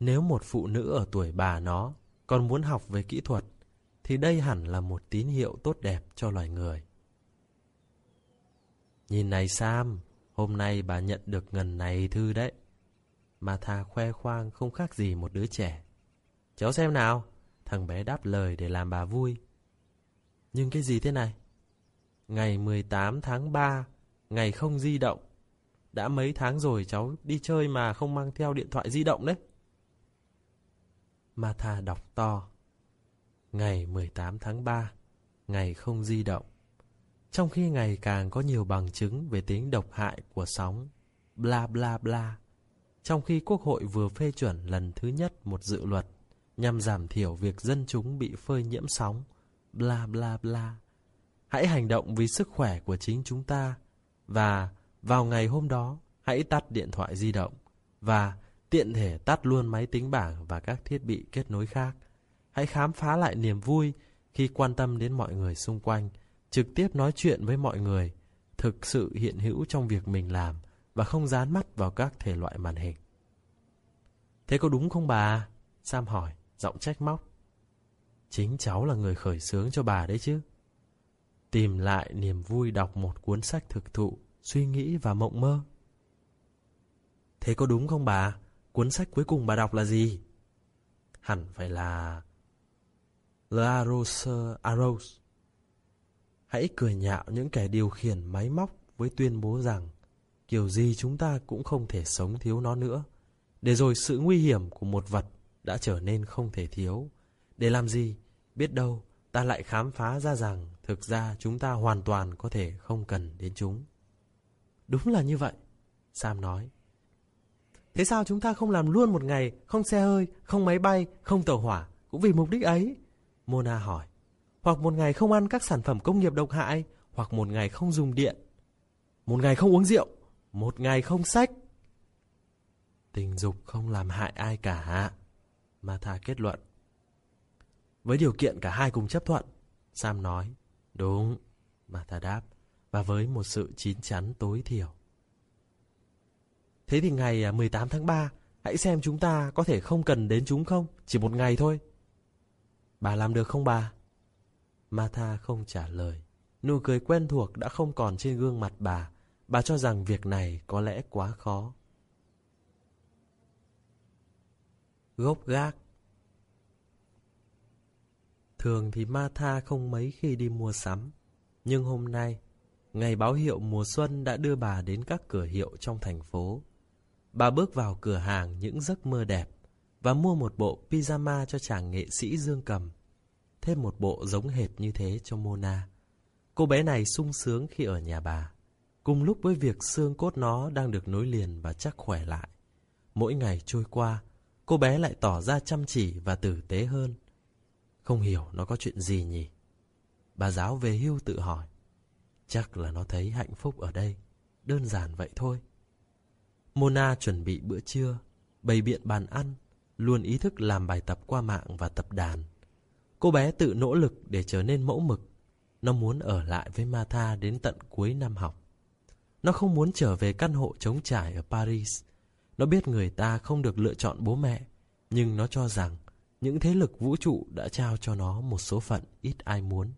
nếu một phụ nữ ở tuổi bà nó còn muốn học về kỹ thuật, thì đây hẳn là một tín hiệu tốt đẹp cho loài người. Nhìn này Sam, hôm nay bà nhận được ngần này thư đấy. mà thà khoe khoang không khác gì một đứa trẻ. Cháu xem nào, thằng bé đáp lời để làm bà vui. Nhưng cái gì thế này? Ngày 18 tháng 3, ngày không di động. Đã mấy tháng rồi cháu đi chơi mà không mang theo điện thoại di động đấy. Martha đọc to. Ngày 18 tháng 3, ngày không di động. Trong khi ngày càng có nhiều bằng chứng về tính độc hại của sóng, bla bla bla. Trong khi Quốc hội vừa phê chuẩn lần thứ nhất một dự luật nhằm giảm thiểu việc dân chúng bị phơi nhiễm sóng, bla bla bla. Hãy hành động vì sức khỏe của chính chúng ta và vào ngày hôm đó hãy tắt điện thoại di động và tiện thể tắt luôn máy tính bảng và các thiết bị kết nối khác. Hãy khám phá lại niềm vui khi quan tâm đến mọi người xung quanh, trực tiếp nói chuyện với mọi người, thực sự hiện hữu trong việc mình làm và không dán mắt vào các thể loại màn hình. Thế có đúng không bà? Sam hỏi, giọng trách móc. Chính cháu là người khởi xướng cho bà đấy chứ. Tìm lại niềm vui đọc một cuốn sách thực thụ, suy nghĩ và mộng mơ. Thế có đúng không bà? Cuốn sách cuối cùng bà đọc là gì? Hẳn phải là... La Rose Arrows. Hãy cười nhạo những kẻ điều khiển máy móc với tuyên bố rằng kiểu gì chúng ta cũng không thể sống thiếu nó nữa. Để rồi sự nguy hiểm của một vật đã trở nên không thể thiếu. Để làm gì? Biết đâu ta lại khám phá ra rằng thực ra chúng ta hoàn toàn có thể không cần đến chúng. Đúng là như vậy, Sam nói. Thế sao chúng ta không làm luôn một ngày, không xe hơi, không máy bay, không tàu hỏa, cũng vì mục đích ấy? Mona hỏi. Hoặc một ngày không ăn các sản phẩm công nghiệp độc hại, hoặc một ngày không dùng điện. Một ngày không uống rượu, một ngày không sách. Tình dục không làm hại ai cả, Martha kết luận. Với điều kiện cả hai cùng chấp thuận, Sam nói. Đúng, Martha đáp, và với một sự chín chắn tối thiểu. Thế thì ngày à, 18 tháng 3, hãy xem chúng ta có thể không cần đến chúng không? Chỉ một ngày thôi. Bà làm được không bà? Martha không trả lời. Nụ cười quen thuộc đã không còn trên gương mặt bà. Bà cho rằng việc này có lẽ quá khó. Gốc gác Thường thì Martha không mấy khi đi mua sắm. Nhưng hôm nay, ngày báo hiệu mùa xuân đã đưa bà đến các cửa hiệu trong thành phố. Bà bước vào cửa hàng những giấc mơ đẹp và mua một bộ pyjama cho chàng nghệ sĩ Dương Cầm. Thêm một bộ giống hệt như thế cho Mona. Cô bé này sung sướng khi ở nhà bà. Cùng lúc với việc xương cốt nó đang được nối liền và chắc khỏe lại. Mỗi ngày trôi qua, cô bé lại tỏ ra chăm chỉ và tử tế hơn. Không hiểu nó có chuyện gì nhỉ? Bà giáo về hưu tự hỏi. Chắc là nó thấy hạnh phúc ở đây. Đơn giản vậy thôi. Mona chuẩn bị bữa trưa, bày biện bàn ăn, luôn ý thức làm bài tập qua mạng và tập đàn. Cô bé tự nỗ lực để trở nên mẫu mực. Nó muốn ở lại với Martha đến tận cuối năm học. Nó không muốn trở về căn hộ trống trải ở Paris. Nó biết người ta không được lựa chọn bố mẹ, nhưng nó cho rằng những thế lực vũ trụ đã trao cho nó một số phận ít ai muốn.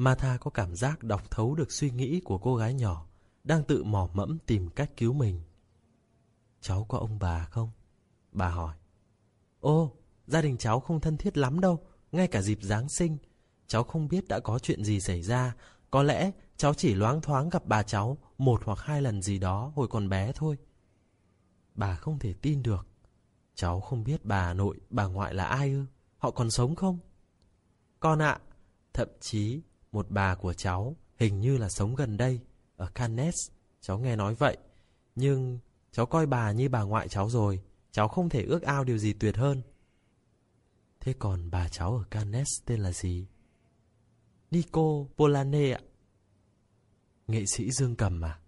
Martha có cảm giác đọc thấu được suy nghĩ của cô gái nhỏ đang tự mò mẫm tìm cách cứu mình. Cháu có ông bà không? Bà hỏi. Ô, gia đình cháu không thân thiết lắm đâu, ngay cả dịp Giáng sinh. Cháu không biết đã có chuyện gì xảy ra, có lẽ cháu chỉ loáng thoáng gặp bà cháu một hoặc hai lần gì đó hồi còn bé thôi. Bà không thể tin được. Cháu không biết bà nội, bà ngoại là ai ư? Họ còn sống không? Con ạ, thậm chí một bà của cháu hình như là sống gần đây ở Cannes, cháu nghe nói vậy. Nhưng cháu coi bà như bà ngoại cháu rồi, cháu không thể ước ao điều gì tuyệt hơn. Thế còn bà cháu ở Cannes tên là gì? Nico Polane ạ. Nghệ sĩ Dương Cầm à?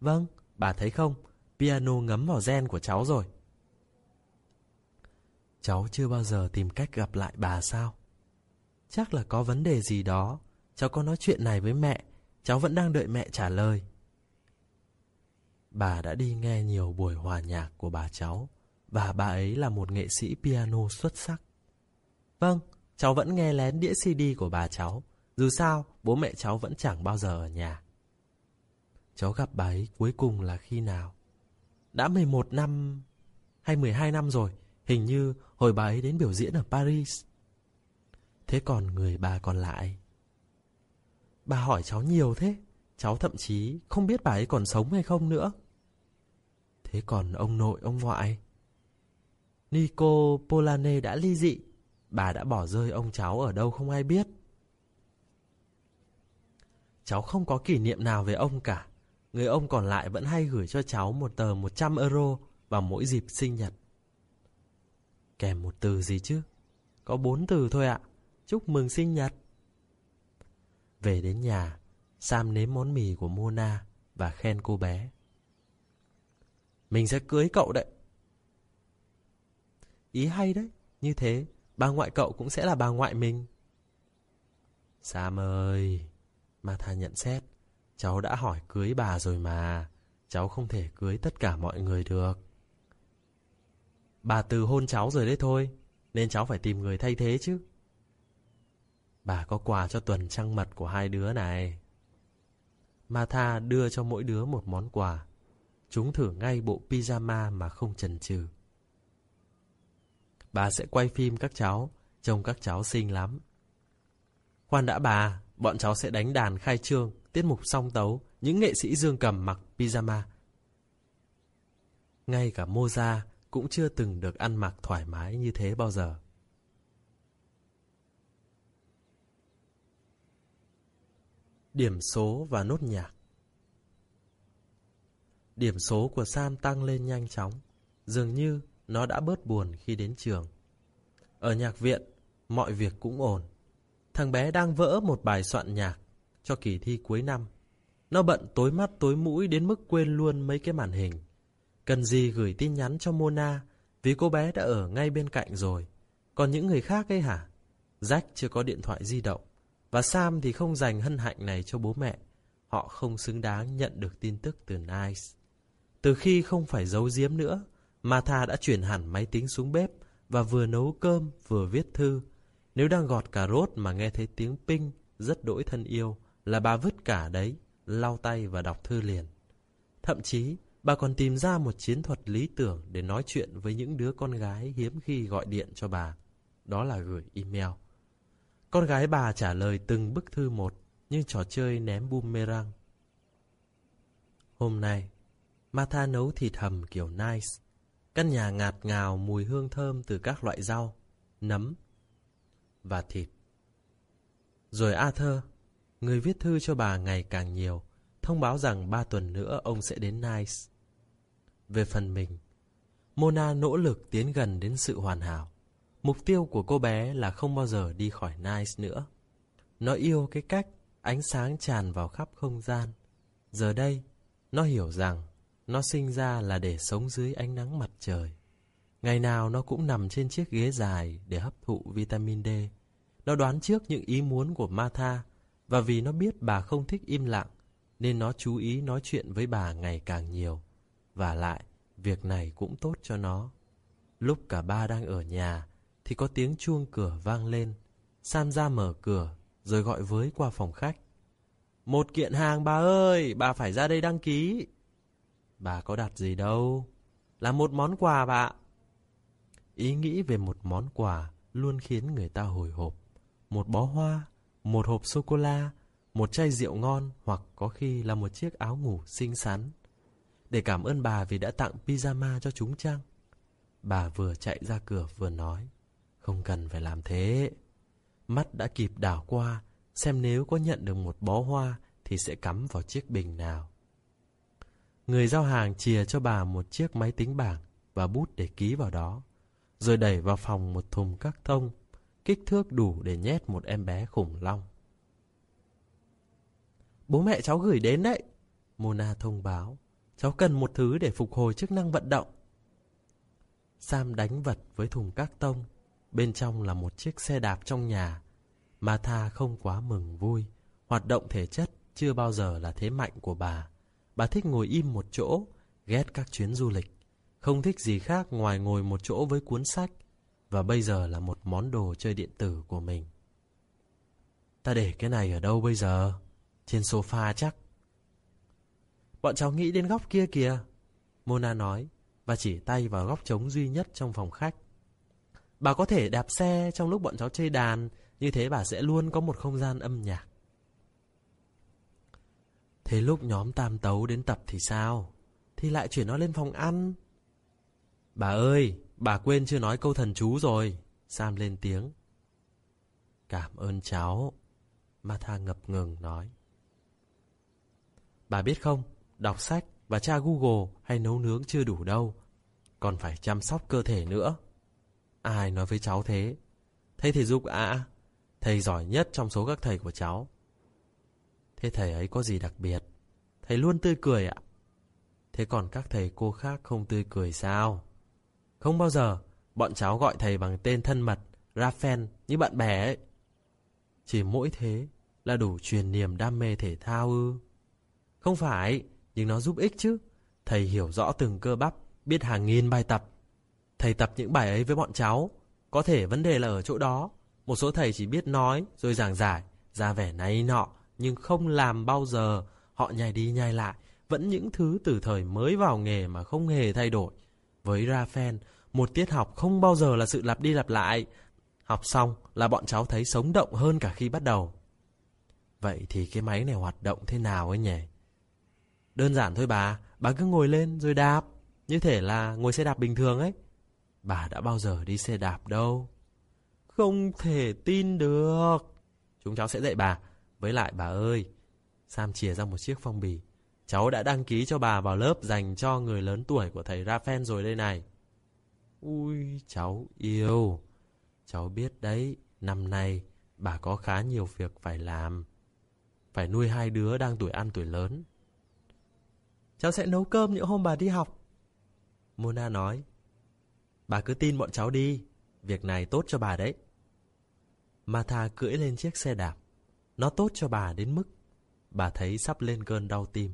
Vâng, bà thấy không? Piano ngấm vào gen của cháu rồi. Cháu chưa bao giờ tìm cách gặp lại bà sao? Chắc là có vấn đề gì đó. Cháu có nói chuyện này với mẹ Cháu vẫn đang đợi mẹ trả lời. Bà đã đi nghe nhiều buổi hòa nhạc của bà cháu và bà ấy là một nghệ sĩ piano xuất sắc. Vâng, cháu vẫn nghe lén đĩa CD của bà cháu. Dù sao, bố mẹ cháu vẫn chẳng bao giờ ở nhà. Cháu gặp bà ấy cuối cùng là khi nào? Đã 11 năm hay 12 năm rồi, hình như hồi bà ấy đến biểu diễn ở Paris. Thế còn người bà còn lại? Bà hỏi cháu nhiều thế, cháu thậm chí không biết bà ấy còn sống hay không nữa. Thế còn ông nội, ông ngoại? Nico Polane đã ly dị, bà đã bỏ rơi ông cháu ở đâu không ai biết. Cháu không có kỷ niệm nào về ông cả. Người ông còn lại vẫn hay gửi cho cháu một tờ 100 euro vào mỗi dịp sinh nhật. Kèm một từ gì chứ? Có bốn từ thôi ạ. Chúc mừng sinh nhật. Về đến nhà, Sam nếm món mì của Mona và khen cô bé. Mình sẽ cưới cậu đấy. Ý hay đấy, như thế bà ngoại cậu cũng sẽ là bà ngoại mình. Sam ơi, Martha nhận xét, cháu đã hỏi cưới bà rồi mà, cháu không thể cưới tất cả mọi người được. Bà từ hôn cháu rồi đấy thôi, nên cháu phải tìm người thay thế chứ. Bà có quà cho tuần trăng mật của hai đứa này. Martha đưa cho mỗi đứa một món quà. Chúng thử ngay bộ pyjama mà không chần chừ. Bà sẽ quay phim các cháu, trông các cháu xinh lắm. Khoan đã bà, bọn cháu sẽ đánh đàn khai trương, tiết mục song tấu, những nghệ sĩ dương cầm mặc pyjama. Ngay cả Moza cũng chưa từng được ăn mặc thoải mái như thế bao giờ. Điểm số và nốt nhạc Điểm số của Sam tăng lên nhanh chóng. Dường như nó đã bớt buồn khi đến trường. Ở nhạc viện, mọi việc cũng ổn. Thằng bé đang vỡ một bài soạn nhạc cho kỳ thi cuối năm. Nó bận tối mắt tối mũi đến mức quên luôn mấy cái màn hình. Cần gì gửi tin nhắn cho Mona vì cô bé đã ở ngay bên cạnh rồi. Còn những người khác ấy hả? Jack chưa có điện thoại di động. Và Sam thì không dành hân hạnh này cho bố mẹ. Họ không xứng đáng nhận được tin tức từ Nice. Từ khi không phải giấu giếm nữa, Martha đã chuyển hẳn máy tính xuống bếp và vừa nấu cơm vừa viết thư. Nếu đang gọt cà rốt mà nghe thấy tiếng ping rất đỗi thân yêu là bà vứt cả đấy, lau tay và đọc thư liền. Thậm chí, bà còn tìm ra một chiến thuật lý tưởng để nói chuyện với những đứa con gái hiếm khi gọi điện cho bà. Đó là gửi email. Con gái bà trả lời từng bức thư một, như trò chơi ném boomerang. Hôm nay, Martha nấu thịt hầm kiểu nice. Căn nhà ngạt ngào mùi hương thơm từ các loại rau, nấm và thịt. Rồi Arthur, người viết thư cho bà ngày càng nhiều, thông báo rằng ba tuần nữa ông sẽ đến Nice. Về phần mình, Mona nỗ lực tiến gần đến sự hoàn hảo. Mục tiêu của cô bé là không bao giờ đi khỏi Nice nữa. Nó yêu cái cách ánh sáng tràn vào khắp không gian. Giờ đây, nó hiểu rằng nó sinh ra là để sống dưới ánh nắng mặt trời. Ngày nào nó cũng nằm trên chiếc ghế dài để hấp thụ vitamin D. Nó đoán trước những ý muốn của Martha và vì nó biết bà không thích im lặng nên nó chú ý nói chuyện với bà ngày càng nhiều. Và lại, việc này cũng tốt cho nó. Lúc cả ba đang ở nhà thì có tiếng chuông cửa vang lên. Sam ra mở cửa rồi gọi với qua phòng khách. Một kiện hàng bà ơi, bà phải ra đây đăng ký. Bà có đặt gì đâu, là một món quà bà. Ý nghĩ về một món quà luôn khiến người ta hồi hộp. Một bó hoa, một hộp sô-cô-la, một chai rượu ngon hoặc có khi là một chiếc áo ngủ xinh xắn. Để cảm ơn bà vì đã tặng pyjama cho chúng chăng? Bà vừa chạy ra cửa vừa nói, không cần phải làm thế. Mắt đã kịp đảo qua, xem nếu có nhận được một bó hoa thì sẽ cắm vào chiếc bình nào. Người giao hàng chìa cho bà một chiếc máy tính bảng và bút để ký vào đó, rồi đẩy vào phòng một thùng các thông, kích thước đủ để nhét một em bé khủng long. Bố mẹ cháu gửi đến đấy, Mona thông báo. Cháu cần một thứ để phục hồi chức năng vận động. Sam đánh vật với thùng các tông. Bên trong là một chiếc xe đạp trong nhà. Martha không quá mừng vui. Hoạt động thể chất chưa bao giờ là thế mạnh của bà. Bà thích ngồi im một chỗ, ghét các chuyến du lịch. Không thích gì khác ngoài ngồi một chỗ với cuốn sách. Và bây giờ là một món đồ chơi điện tử của mình. Ta để cái này ở đâu bây giờ? Trên sofa chắc. Bọn cháu nghĩ đến góc kia kìa. Mona nói và chỉ tay vào góc trống duy nhất trong phòng khách. Bà có thể đạp xe trong lúc bọn cháu chơi đàn, như thế bà sẽ luôn có một không gian âm nhạc. Thế lúc nhóm tam tấu đến tập thì sao? Thì lại chuyển nó lên phòng ăn. Bà ơi, bà quên chưa nói câu thần chú rồi. Sam lên tiếng. Cảm ơn cháu. Martha ngập ngừng nói. Bà biết không, đọc sách và tra Google hay nấu nướng chưa đủ đâu. Còn phải chăm sóc cơ thể nữa. Ai nói với cháu thế? Thầy thể dục ạ? À? Thầy giỏi nhất trong số các thầy của cháu. Thế thầy ấy có gì đặc biệt? Thầy luôn tươi cười ạ. Thế còn các thầy cô khác không tươi cười sao? Không bao giờ bọn cháu gọi thầy bằng tên thân mật Raphael như bạn bè ấy. Chỉ mỗi thế là đủ truyền niềm đam mê thể thao ư. Không phải, nhưng nó giúp ích chứ. Thầy hiểu rõ từng cơ bắp, biết hàng nghìn bài tập. Thầy tập những bài ấy với bọn cháu. Có thể vấn đề là ở chỗ đó. Một số thầy chỉ biết nói rồi giảng giải, ra vẻ này nọ, nhưng không làm bao giờ. Họ nhai đi nhai lại, vẫn những thứ từ thời mới vào nghề mà không hề thay đổi. Với Raphael, một tiết học không bao giờ là sự lặp đi lặp lại. Học xong là bọn cháu thấy sống động hơn cả khi bắt đầu. Vậy thì cái máy này hoạt động thế nào ấy nhỉ? Đơn giản thôi bà, bà cứ ngồi lên rồi đạp. Như thể là ngồi xe đạp bình thường ấy. Bà đã bao giờ đi xe đạp đâu. Không thể tin được. Chúng cháu sẽ dạy bà. Với lại bà ơi, Sam chìa ra một chiếc phong bì. Cháu đã đăng ký cho bà vào lớp dành cho người lớn tuổi của thầy Raphael rồi đây này. Ui, cháu yêu. Cháu biết đấy, năm nay bà có khá nhiều việc phải làm. Phải nuôi hai đứa đang tuổi ăn tuổi lớn. Cháu sẽ nấu cơm những hôm bà đi học. Mona nói. Bà cứ tin bọn cháu đi, việc này tốt cho bà đấy. Martha cưỡi lên chiếc xe đạp. Nó tốt cho bà đến mức bà thấy sắp lên cơn đau tim.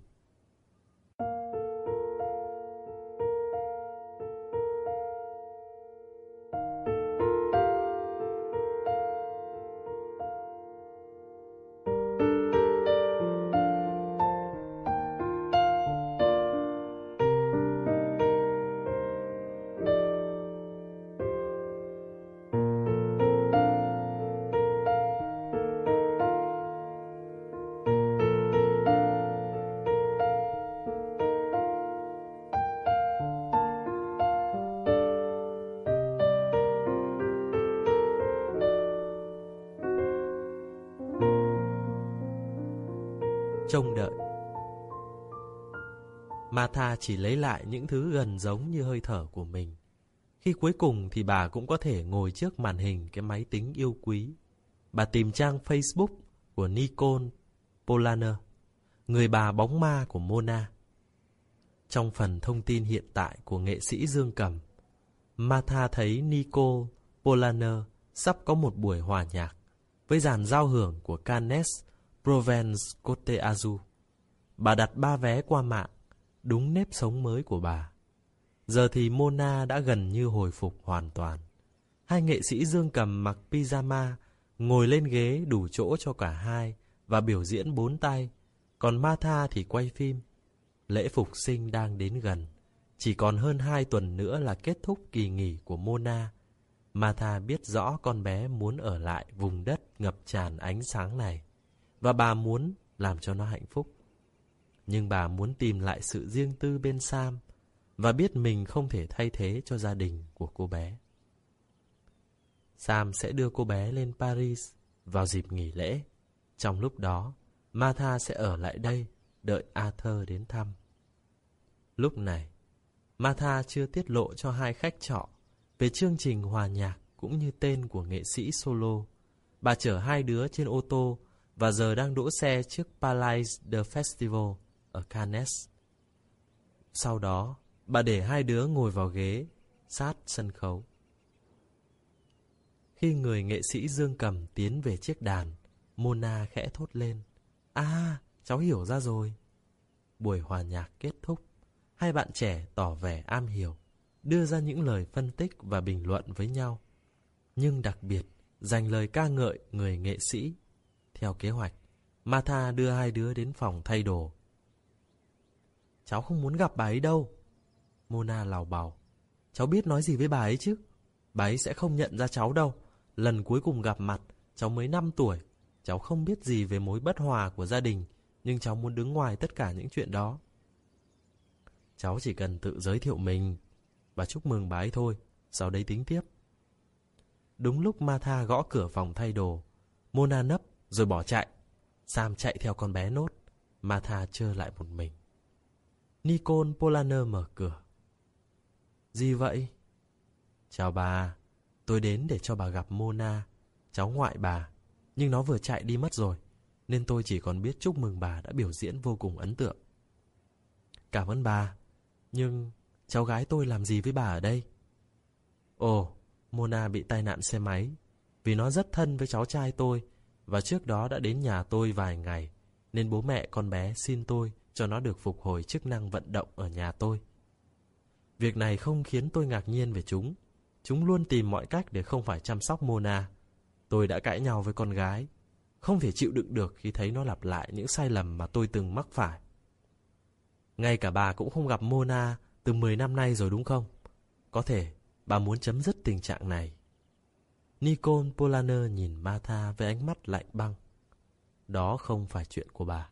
Martha chỉ lấy lại những thứ gần giống như hơi thở của mình. Khi cuối cùng thì bà cũng có thể ngồi trước màn hình cái máy tính yêu quý. Bà tìm trang Facebook của Nicole Polaner, người bà bóng ma của Mona. Trong phần thông tin hiện tại của nghệ sĩ Dương Cầm, Martha thấy Nicole Polaner sắp có một buổi hòa nhạc với dàn giao hưởng của Cannes Provence Côte Azur. Bà đặt ba vé qua mạng, đúng nếp sống mới của bà. Giờ thì Mona đã gần như hồi phục hoàn toàn. Hai nghệ sĩ dương cầm mặc pyjama, ngồi lên ghế đủ chỗ cho cả hai và biểu diễn bốn tay. Còn Martha thì quay phim. Lễ phục sinh đang đến gần. Chỉ còn hơn hai tuần nữa là kết thúc kỳ nghỉ của Mona. Martha biết rõ con bé muốn ở lại vùng đất ngập tràn ánh sáng này và bà muốn làm cho nó hạnh phúc. Nhưng bà muốn tìm lại sự riêng tư bên Sam và biết mình không thể thay thế cho gia đình của cô bé. Sam sẽ đưa cô bé lên Paris vào dịp nghỉ lễ. Trong lúc đó, Martha sẽ ở lại đây đợi Arthur đến thăm. Lúc này, Martha chưa tiết lộ cho hai khách trọ về chương trình hòa nhạc cũng như tên của nghệ sĩ solo. Bà chở hai đứa trên ô tô và giờ đang đỗ xe trước Palais de Festival ở Cannes. Sau đó, bà để hai đứa ngồi vào ghế, sát sân khấu. Khi người nghệ sĩ Dương Cầm tiến về chiếc đàn, Mona khẽ thốt lên. À, cháu hiểu ra rồi. Buổi hòa nhạc kết thúc, hai bạn trẻ tỏ vẻ am hiểu, đưa ra những lời phân tích và bình luận với nhau. Nhưng đặc biệt, dành lời ca ngợi người nghệ sĩ theo kế hoạch, Martha đưa hai đứa đến phòng thay đồ. Cháu không muốn gặp bà ấy đâu. Mona lào bào. Cháu biết nói gì với bà ấy chứ. Bà ấy sẽ không nhận ra cháu đâu. Lần cuối cùng gặp mặt, cháu mới 5 tuổi. Cháu không biết gì về mối bất hòa của gia đình, nhưng cháu muốn đứng ngoài tất cả những chuyện đó. Cháu chỉ cần tự giới thiệu mình và chúc mừng bà ấy thôi, sau đấy tính tiếp. Đúng lúc Martha gõ cửa phòng thay đồ, Mona nấp rồi bỏ chạy. Sam chạy theo con bé nốt, Martha trơ lại một mình. Nicole Polaner mở cửa. Gì vậy? Chào bà, tôi đến để cho bà gặp Mona, cháu ngoại bà, nhưng nó vừa chạy đi mất rồi, nên tôi chỉ còn biết chúc mừng bà đã biểu diễn vô cùng ấn tượng. Cảm ơn bà, nhưng cháu gái tôi làm gì với bà ở đây? Ồ, Mona bị tai nạn xe máy, vì nó rất thân với cháu trai tôi và trước đó đã đến nhà tôi vài ngày, nên bố mẹ con bé xin tôi cho nó được phục hồi chức năng vận động ở nhà tôi. Việc này không khiến tôi ngạc nhiên về chúng. Chúng luôn tìm mọi cách để không phải chăm sóc Mona. Tôi đã cãi nhau với con gái. Không thể chịu đựng được khi thấy nó lặp lại những sai lầm mà tôi từng mắc phải. Ngay cả bà cũng không gặp Mona từ 10 năm nay rồi đúng không? Có thể bà muốn chấm dứt tình trạng này Nicole Polaner nhìn Martha với ánh mắt lạnh băng. Đó không phải chuyện của bà.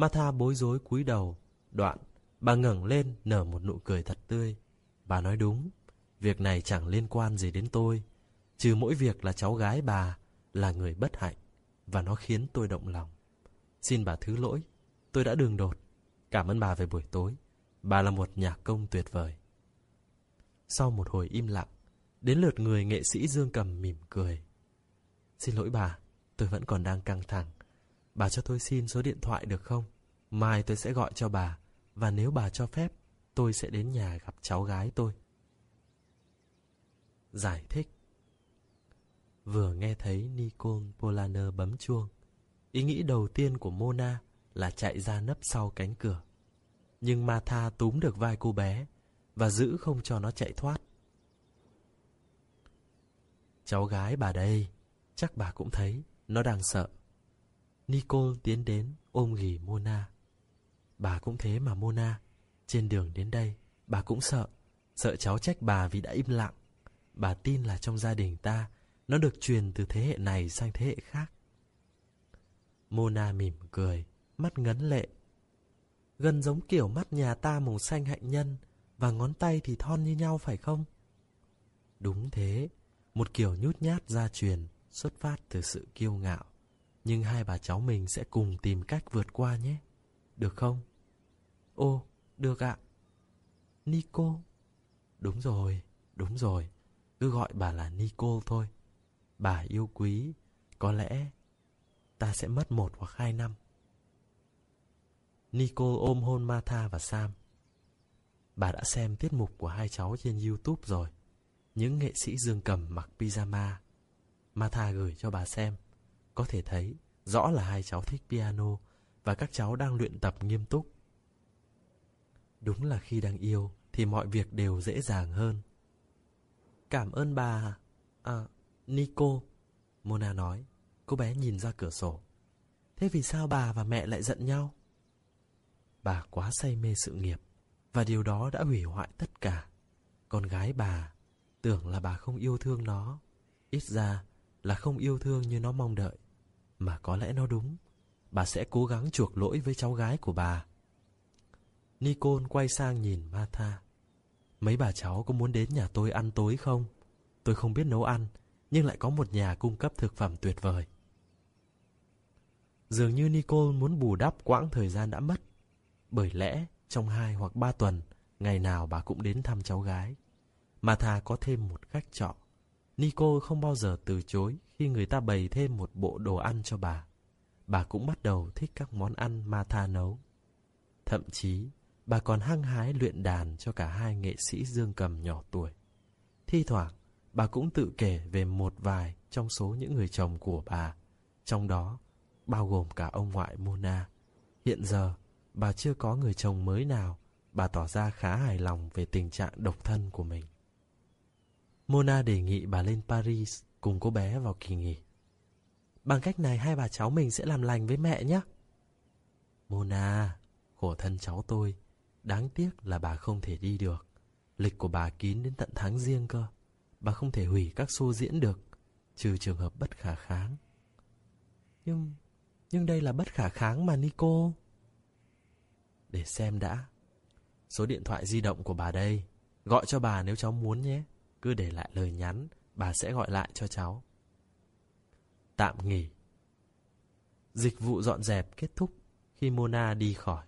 Martha bối rối cúi đầu, đoạn, bà ngẩng lên nở một nụ cười thật tươi. Bà nói đúng, việc này chẳng liên quan gì đến tôi, trừ mỗi việc là cháu gái bà là người bất hạnh, và nó khiến tôi động lòng. Xin bà thứ lỗi, tôi đã đường đột. Cảm ơn bà về buổi tối. Bà là một nhạc công tuyệt vời. Sau một hồi im lặng, đến lượt người nghệ sĩ Dương Cầm mỉm cười. Xin lỗi bà, tôi vẫn còn đang căng thẳng. Bà cho tôi xin số điện thoại được không? Mai tôi sẽ gọi cho bà, và nếu bà cho phép, tôi sẽ đến nhà gặp cháu gái tôi. Giải thích Vừa nghe thấy Nicole Polaner bấm chuông, ý nghĩ đầu tiên của Mona là chạy ra nấp sau cánh cửa. Nhưng Martha túm được vai cô bé và giữ không cho nó chạy thoát. Cháu gái bà đây, chắc bà cũng thấy nó đang sợ. Nicole tiến đến ôm ghì Mona. Bà cũng thế mà Mona, trên đường đến đây, bà cũng sợ. Sợ cháu trách bà vì đã im lặng. Bà tin là trong gia đình ta, nó được truyền từ thế hệ này sang thế hệ khác. Mona mỉm cười, mắt ngấn lệ. Gần giống kiểu mắt nhà ta màu xanh hạnh nhân, và ngón tay thì thon như nhau phải không? Đúng thế, một kiểu nhút nhát gia truyền xuất phát từ sự kiêu ngạo. Nhưng hai bà cháu mình sẽ cùng tìm cách vượt qua nhé. Được không? Ô, được ạ. Nico? Đúng rồi, đúng rồi. Cứ gọi bà là Nico thôi. Bà yêu quý, có lẽ ta sẽ mất một hoặc hai năm. Nico ôm hôn Martha và Sam. Bà đã xem tiết mục của hai cháu trên YouTube rồi. Những nghệ sĩ dương cầm mặc pyjama. Martha gửi cho bà xem. Có thể thấy rõ là hai cháu thích piano và các cháu đang luyện tập nghiêm túc. Đúng là khi đang yêu thì mọi việc đều dễ dàng hơn. Cảm ơn bà... À, Nico. Mona nói. Cô bé nhìn ra cửa sổ. Thế vì sao bà và mẹ lại giận nhau? Bà quá say mê sự nghiệp và điều đó đã hủy hoại tất cả. Con gái bà tưởng là bà không yêu thương nó. Ít ra là không yêu thương như nó mong đợi. Mà có lẽ nó đúng. Bà sẽ cố gắng chuộc lỗi với cháu gái của bà. Nicole quay sang nhìn Martha. Mấy bà cháu có muốn đến nhà tôi ăn tối không? Tôi không biết nấu ăn, nhưng lại có một nhà cung cấp thực phẩm tuyệt vời. Dường như Nicole muốn bù đắp quãng thời gian đã mất. Bởi lẽ, trong hai hoặc ba tuần, ngày nào bà cũng đến thăm cháu gái. Martha có thêm một khách trọ. Nicole không bao giờ từ chối khi người ta bày thêm một bộ đồ ăn cho bà. Bà cũng bắt đầu thích các món ăn Martha nấu. Thậm chí, bà còn hăng hái luyện đàn cho cả hai nghệ sĩ dương cầm nhỏ tuổi. Thi thoảng, bà cũng tự kể về một vài trong số những người chồng của bà, trong đó bao gồm cả ông ngoại Mona. Hiện giờ, bà chưa có người chồng mới nào, bà tỏ ra khá hài lòng về tình trạng độc thân của mình. Mona đề nghị bà lên Paris cùng cô bé vào kỳ nghỉ. Bằng cách này hai bà cháu mình sẽ làm lành với mẹ nhé. Mona, khổ thân cháu tôi, đáng tiếc là bà không thể đi được. Lịch của bà kín đến tận tháng riêng cơ. Bà không thể hủy các show diễn được, trừ trường hợp bất khả kháng. Nhưng, nhưng đây là bất khả kháng mà Nico. Để xem đã. Số điện thoại di động của bà đây. Gọi cho bà nếu cháu muốn nhé. Cứ để lại lời nhắn, bà sẽ gọi lại cho cháu. Tạm nghỉ. Dịch vụ dọn dẹp kết thúc khi Mona đi khỏi.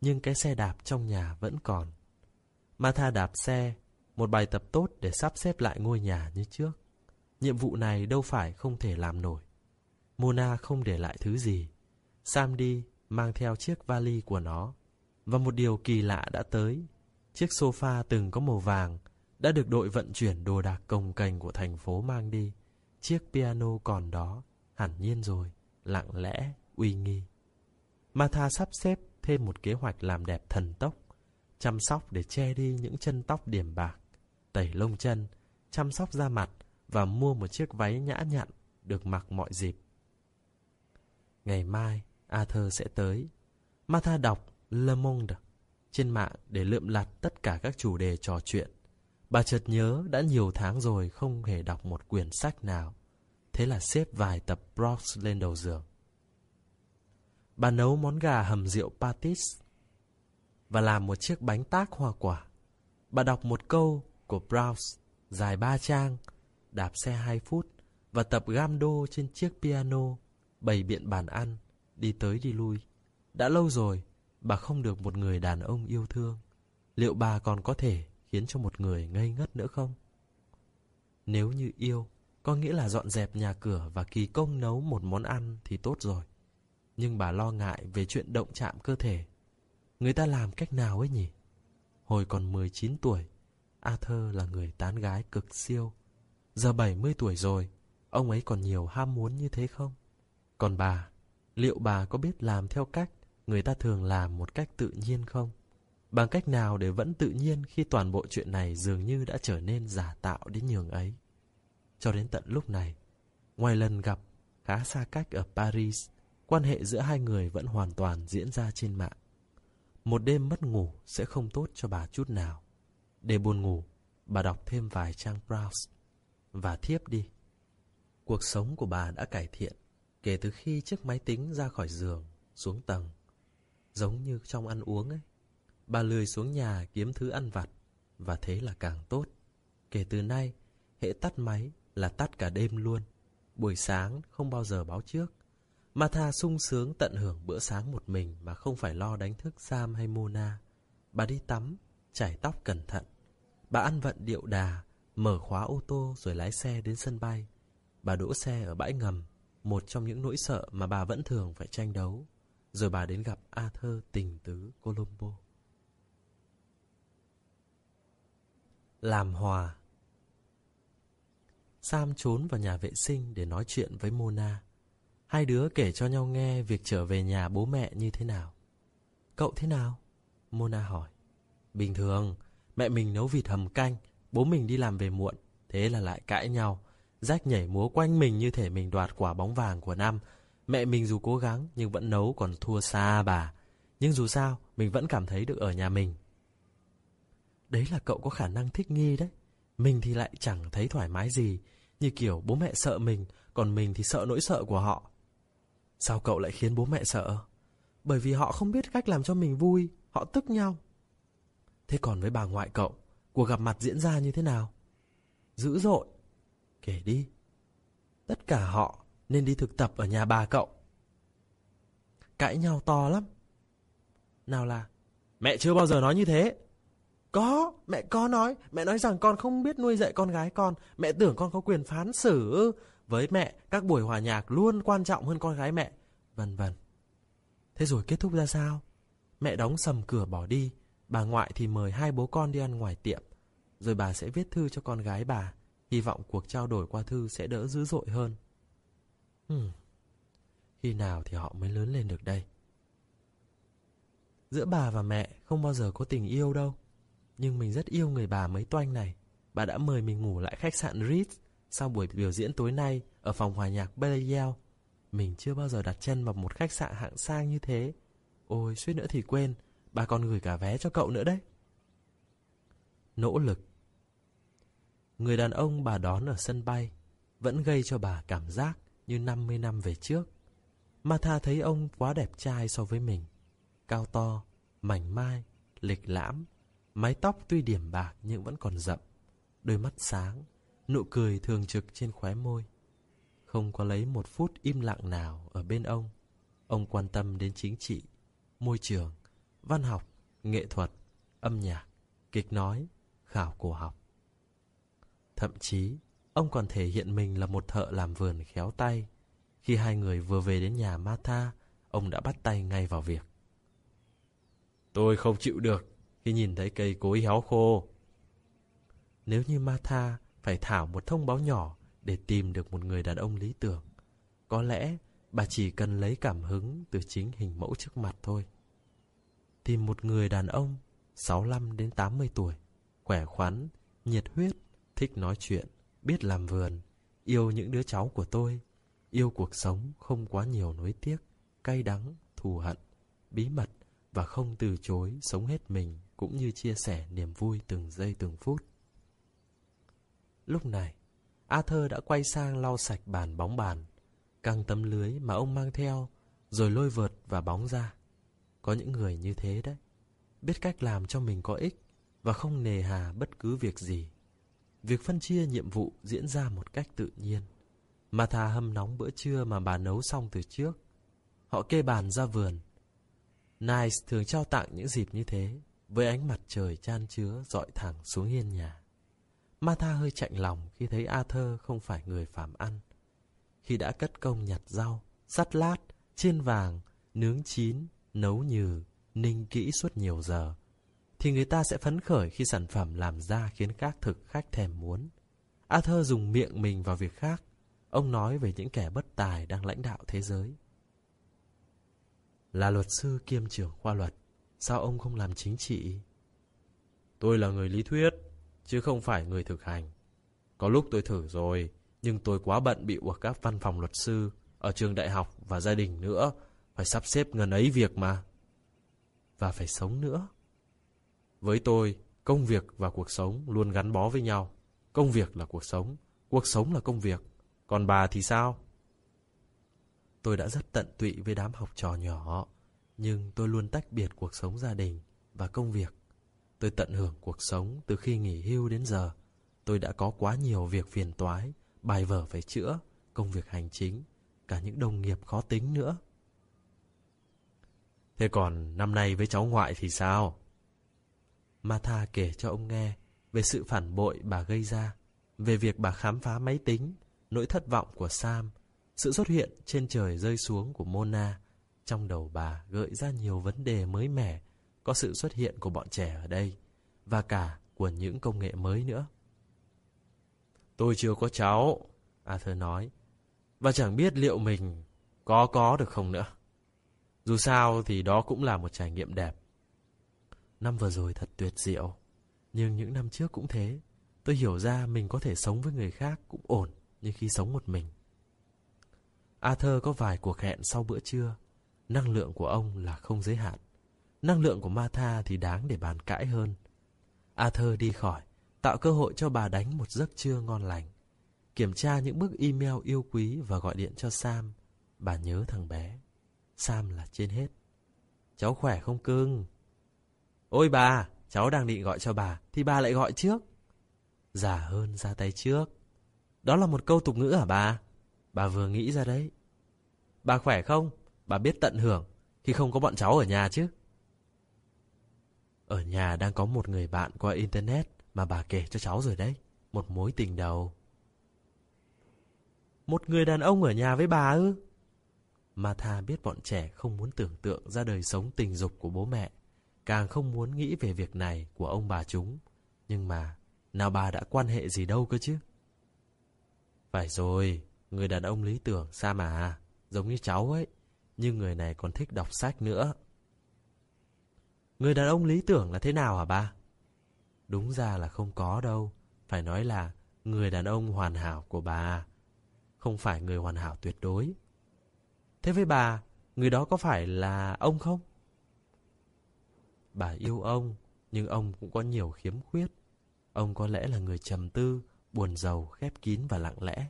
Nhưng cái xe đạp trong nhà vẫn còn. Martha đạp xe, một bài tập tốt để sắp xếp lại ngôi nhà như trước. Nhiệm vụ này đâu phải không thể làm nổi. Mona không để lại thứ gì. Sam đi mang theo chiếc vali của nó. Và một điều kỳ lạ đã tới. Chiếc sofa từng có màu vàng đã được đội vận chuyển đồ đạc công cành của thành phố mang đi. Chiếc piano còn đó, hẳn nhiên rồi, lặng lẽ, uy nghi. Martha sắp xếp thêm một kế hoạch làm đẹp thần tốc, chăm sóc để che đi những chân tóc điểm bạc, tẩy lông chân, chăm sóc da mặt và mua một chiếc váy nhã nhặn được mặc mọi dịp. Ngày mai, Arthur sẽ tới. Martha đọc Le Monde trên mạng để lượm lặt tất cả các chủ đề trò chuyện. Bà chợt nhớ đã nhiều tháng rồi không hề đọc một quyển sách nào. Thế là xếp vài tập Bronx lên đầu giường. Bà nấu món gà hầm rượu patis và làm một chiếc bánh tác hoa quả. Bà đọc một câu của Browse dài ba trang, đạp xe hai phút và tập gam đô trên chiếc piano, bày biện bàn ăn, đi tới đi lui. Đã lâu rồi, bà không được một người đàn ông yêu thương. Liệu bà còn có thể khiến cho một người ngây ngất nữa không? Nếu như yêu, có nghĩa là dọn dẹp nhà cửa và kỳ công nấu một món ăn thì tốt rồi. Nhưng bà lo ngại về chuyện động chạm cơ thể. Người ta làm cách nào ấy nhỉ? Hồi còn 19 tuổi, Arthur là người tán gái cực siêu. Giờ 70 tuổi rồi, ông ấy còn nhiều ham muốn như thế không? Còn bà, liệu bà có biết làm theo cách người ta thường làm một cách tự nhiên không? Bằng cách nào để vẫn tự nhiên khi toàn bộ chuyện này dường như đã trở nên giả tạo đến nhường ấy? Cho đến tận lúc này, ngoài lần gặp khá xa cách ở Paris, quan hệ giữa hai người vẫn hoàn toàn diễn ra trên mạng. Một đêm mất ngủ sẽ không tốt cho bà chút nào. Để buồn ngủ, bà đọc thêm vài trang browse và thiếp đi. Cuộc sống của bà đã cải thiện kể từ khi chiếc máy tính ra khỏi giường, xuống tầng. Giống như trong ăn uống ấy. Bà lười xuống nhà kiếm thứ ăn vặt và thế là càng tốt. Kể từ nay, hệ tắt máy là tắt cả đêm luôn. Buổi sáng không bao giờ báo trước. Martha sung sướng tận hưởng bữa sáng một mình mà không phải lo đánh thức Sam hay Mona. Bà đi tắm, chải tóc cẩn thận. Bà ăn vận điệu đà, mở khóa ô tô rồi lái xe đến sân bay. Bà đỗ xe ở bãi ngầm, một trong những nỗi sợ mà bà vẫn thường phải tranh đấu. Rồi bà đến gặp Arthur tình tứ Colombo. Làm hòa Sam trốn vào nhà vệ sinh để nói chuyện với Mona. Hai đứa kể cho nhau nghe việc trở về nhà bố mẹ như thế nào. Cậu thế nào? Mona hỏi. Bình thường, mẹ mình nấu vịt hầm canh, bố mình đi làm về muộn, thế là lại cãi nhau. Rách nhảy múa quanh mình như thể mình đoạt quả bóng vàng của năm. Mẹ mình dù cố gắng nhưng vẫn nấu còn thua xa bà. Nhưng dù sao, mình vẫn cảm thấy được ở nhà mình. Đấy là cậu có khả năng thích nghi đấy. Mình thì lại chẳng thấy thoải mái gì. Như kiểu bố mẹ sợ mình, còn mình thì sợ nỗi sợ của họ. Sao cậu lại khiến bố mẹ sợ? Bởi vì họ không biết cách làm cho mình vui, họ tức nhau. Thế còn với bà ngoại cậu, cuộc gặp mặt diễn ra như thế nào? Dữ dội. Kể đi. Tất cả họ nên đi thực tập ở nhà bà cậu. Cãi nhau to lắm. Nào là, mẹ chưa bao giờ nói như thế. Có, mẹ có nói, mẹ nói rằng con không biết nuôi dạy con gái con, mẹ tưởng con có quyền phán xử. Với mẹ, các buổi hòa nhạc luôn quan trọng hơn con gái mẹ, vân vân. Thế rồi kết thúc ra sao? Mẹ đóng sầm cửa bỏ đi, bà ngoại thì mời hai bố con đi ăn ngoài tiệm. Rồi bà sẽ viết thư cho con gái bà, hy vọng cuộc trao đổi qua thư sẽ đỡ dữ dội hơn. Hmm. Khi nào thì họ mới lớn lên được đây? Giữa bà và mẹ không bao giờ có tình yêu đâu. Nhưng mình rất yêu người bà mấy toanh này. Bà đã mời mình ngủ lại khách sạn Ritz sau buổi biểu diễn tối nay ở phòng hòa nhạc Belial. Mình chưa bao giờ đặt chân vào một khách sạn hạng sang như thế. Ôi, suýt nữa thì quên, bà còn gửi cả vé cho cậu nữa đấy. Nỗ lực Người đàn ông bà đón ở sân bay vẫn gây cho bà cảm giác như 50 năm về trước. Martha thấy ông quá đẹp trai so với mình. Cao to, mảnh mai, lịch lãm, mái tóc tuy điểm bạc nhưng vẫn còn rậm, đôi mắt sáng, nụ cười thường trực trên khóe môi. Không có lấy một phút im lặng nào ở bên ông. Ông quan tâm đến chính trị, môi trường, văn học, nghệ thuật, âm nhạc, kịch nói, khảo cổ học. Thậm chí, ông còn thể hiện mình là một thợ làm vườn khéo tay. Khi hai người vừa về đến nhà Martha, ông đã bắt tay ngay vào việc. Tôi không chịu được khi nhìn thấy cây cối héo khô. Nếu như Martha phải thảo một thông báo nhỏ để tìm được một người đàn ông lý tưởng, có lẽ bà chỉ cần lấy cảm hứng từ chính hình mẫu trước mặt thôi. Tìm một người đàn ông 65 đến 80 tuổi, khỏe khoắn, nhiệt huyết, thích nói chuyện, biết làm vườn, yêu những đứa cháu của tôi, yêu cuộc sống không quá nhiều nối tiếc, cay đắng, thù hận, bí mật và không từ chối sống hết mình cũng như chia sẻ niềm vui từng giây từng phút. Lúc này, Arthur đã quay sang lau sạch bàn bóng bàn, căng tấm lưới mà ông mang theo, rồi lôi vợt và bóng ra. Có những người như thế đấy, biết cách làm cho mình có ích và không nề hà bất cứ việc gì. Việc phân chia nhiệm vụ diễn ra một cách tự nhiên. Mà thà hâm nóng bữa trưa mà bà nấu xong từ trước. Họ kê bàn ra vườn. Nice thường trao tặng những dịp như thế, với ánh mặt trời chan chứa dọi thẳng xuống hiên nhà. Martha hơi chạnh lòng khi thấy Arthur không phải người phạm ăn. Khi đã cất công nhặt rau, sắt lát, chiên vàng, nướng chín, nấu nhừ, ninh kỹ suốt nhiều giờ, thì người ta sẽ phấn khởi khi sản phẩm làm ra khiến các thực khách thèm muốn. Arthur dùng miệng mình vào việc khác. Ông nói về những kẻ bất tài đang lãnh đạo thế giới. Là luật sư kiêm trưởng khoa luật, sao ông không làm chính trị? Tôi là người lý thuyết, chứ không phải người thực hành. Có lúc tôi thử rồi, nhưng tôi quá bận bị ở các văn phòng luật sư, ở trường đại học và gia đình nữa, phải sắp xếp ngần ấy việc mà. Và phải sống nữa. Với tôi, công việc và cuộc sống luôn gắn bó với nhau. Công việc là cuộc sống, cuộc sống là công việc. Còn bà thì sao? Tôi đã rất tận tụy với đám học trò nhỏ, nhưng tôi luôn tách biệt cuộc sống gia đình và công việc. Tôi tận hưởng cuộc sống từ khi nghỉ hưu đến giờ. Tôi đã có quá nhiều việc phiền toái, bài vở phải chữa, công việc hành chính, cả những đồng nghiệp khó tính nữa. Thế còn năm nay với cháu ngoại thì sao? Martha kể cho ông nghe về sự phản bội bà gây ra, về việc bà khám phá máy tính, nỗi thất vọng của Sam, sự xuất hiện trên trời rơi xuống của Mona. Trong đầu bà gợi ra nhiều vấn đề mới mẻ, có sự xuất hiện của bọn trẻ ở đây, và cả của những công nghệ mới nữa. Tôi chưa có cháu, Arthur nói, và chẳng biết liệu mình có có được không nữa. Dù sao thì đó cũng là một trải nghiệm đẹp. Năm vừa rồi thật tuyệt diệu. Nhưng những năm trước cũng thế. Tôi hiểu ra mình có thể sống với người khác cũng ổn như khi sống một mình. Arthur có vài cuộc hẹn sau bữa trưa. Năng lượng của ông là không giới hạn. Năng lượng của Martha thì đáng để bàn cãi hơn. Arthur đi khỏi, tạo cơ hội cho bà đánh một giấc trưa ngon lành. Kiểm tra những bức email yêu quý và gọi điện cho Sam. Bà nhớ thằng bé. Sam là trên hết. Cháu khỏe không cưng? Ôi bà, cháu đang định gọi cho bà, thì bà lại gọi trước. Già hơn ra tay trước. Đó là một câu tục ngữ hả bà? Bà vừa nghĩ ra đấy. Bà khỏe không? Bà biết tận hưởng khi không có bọn cháu ở nhà chứ? Ở nhà đang có một người bạn qua Internet mà bà kể cho cháu rồi đấy. Một mối tình đầu. Một người đàn ông ở nhà với bà ư? Martha biết bọn trẻ không muốn tưởng tượng ra đời sống tình dục của bố mẹ càng không muốn nghĩ về việc này của ông bà chúng. Nhưng mà, nào bà đã quan hệ gì đâu cơ chứ? Phải rồi, người đàn ông lý tưởng xa mà, giống như cháu ấy, nhưng người này còn thích đọc sách nữa. Người đàn ông lý tưởng là thế nào hả ba? Đúng ra là không có đâu, phải nói là người đàn ông hoàn hảo của bà, không phải người hoàn hảo tuyệt đối. Thế với bà, người đó có phải là ông không? Bà yêu ông, nhưng ông cũng có nhiều khiếm khuyết. Ông có lẽ là người trầm tư, buồn giàu, khép kín và lặng lẽ.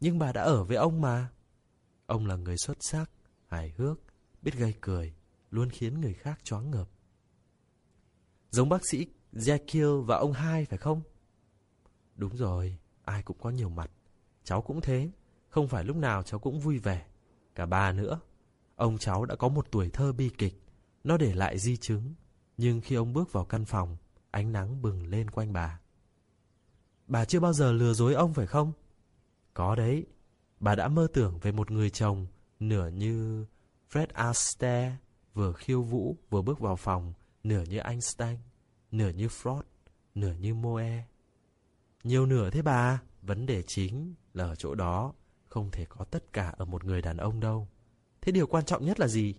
Nhưng bà đã ở với ông mà. Ông là người xuất sắc, hài hước, biết gây cười, luôn khiến người khác choáng ngợp. Giống bác sĩ Jekyll và ông hai phải không? Đúng rồi, ai cũng có nhiều mặt. Cháu cũng thế, không phải lúc nào cháu cũng vui vẻ. Cả bà nữa. Ông cháu đã có một tuổi thơ bi kịch. Nó để lại di chứng, nhưng khi ông bước vào căn phòng, ánh nắng bừng lên quanh bà. Bà chưa bao giờ lừa dối ông phải không? Có đấy, bà đã mơ tưởng về một người chồng nửa như Fred Astaire, vừa khiêu vũ vừa bước vào phòng, nửa như Einstein, nửa như Freud, nửa như Moe. Nhiều nửa thế bà, vấn đề chính là ở chỗ đó, không thể có tất cả ở một người đàn ông đâu. Thế điều quan trọng nhất là gì?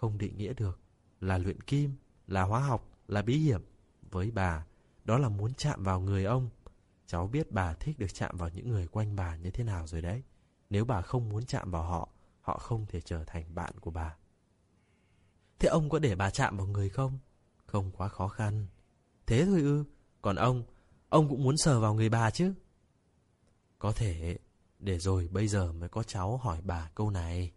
không định nghĩa được là luyện kim, là hóa học, là bí hiểm. Với bà, đó là muốn chạm vào người ông. Cháu biết bà thích được chạm vào những người quanh bà như thế nào rồi đấy. Nếu bà không muốn chạm vào họ, họ không thể trở thành bạn của bà. Thế ông có để bà chạm vào người không? Không quá khó khăn. Thế thôi ư, còn ông, ông cũng muốn sờ vào người bà chứ? Có thể, để rồi bây giờ mới có cháu hỏi bà câu này.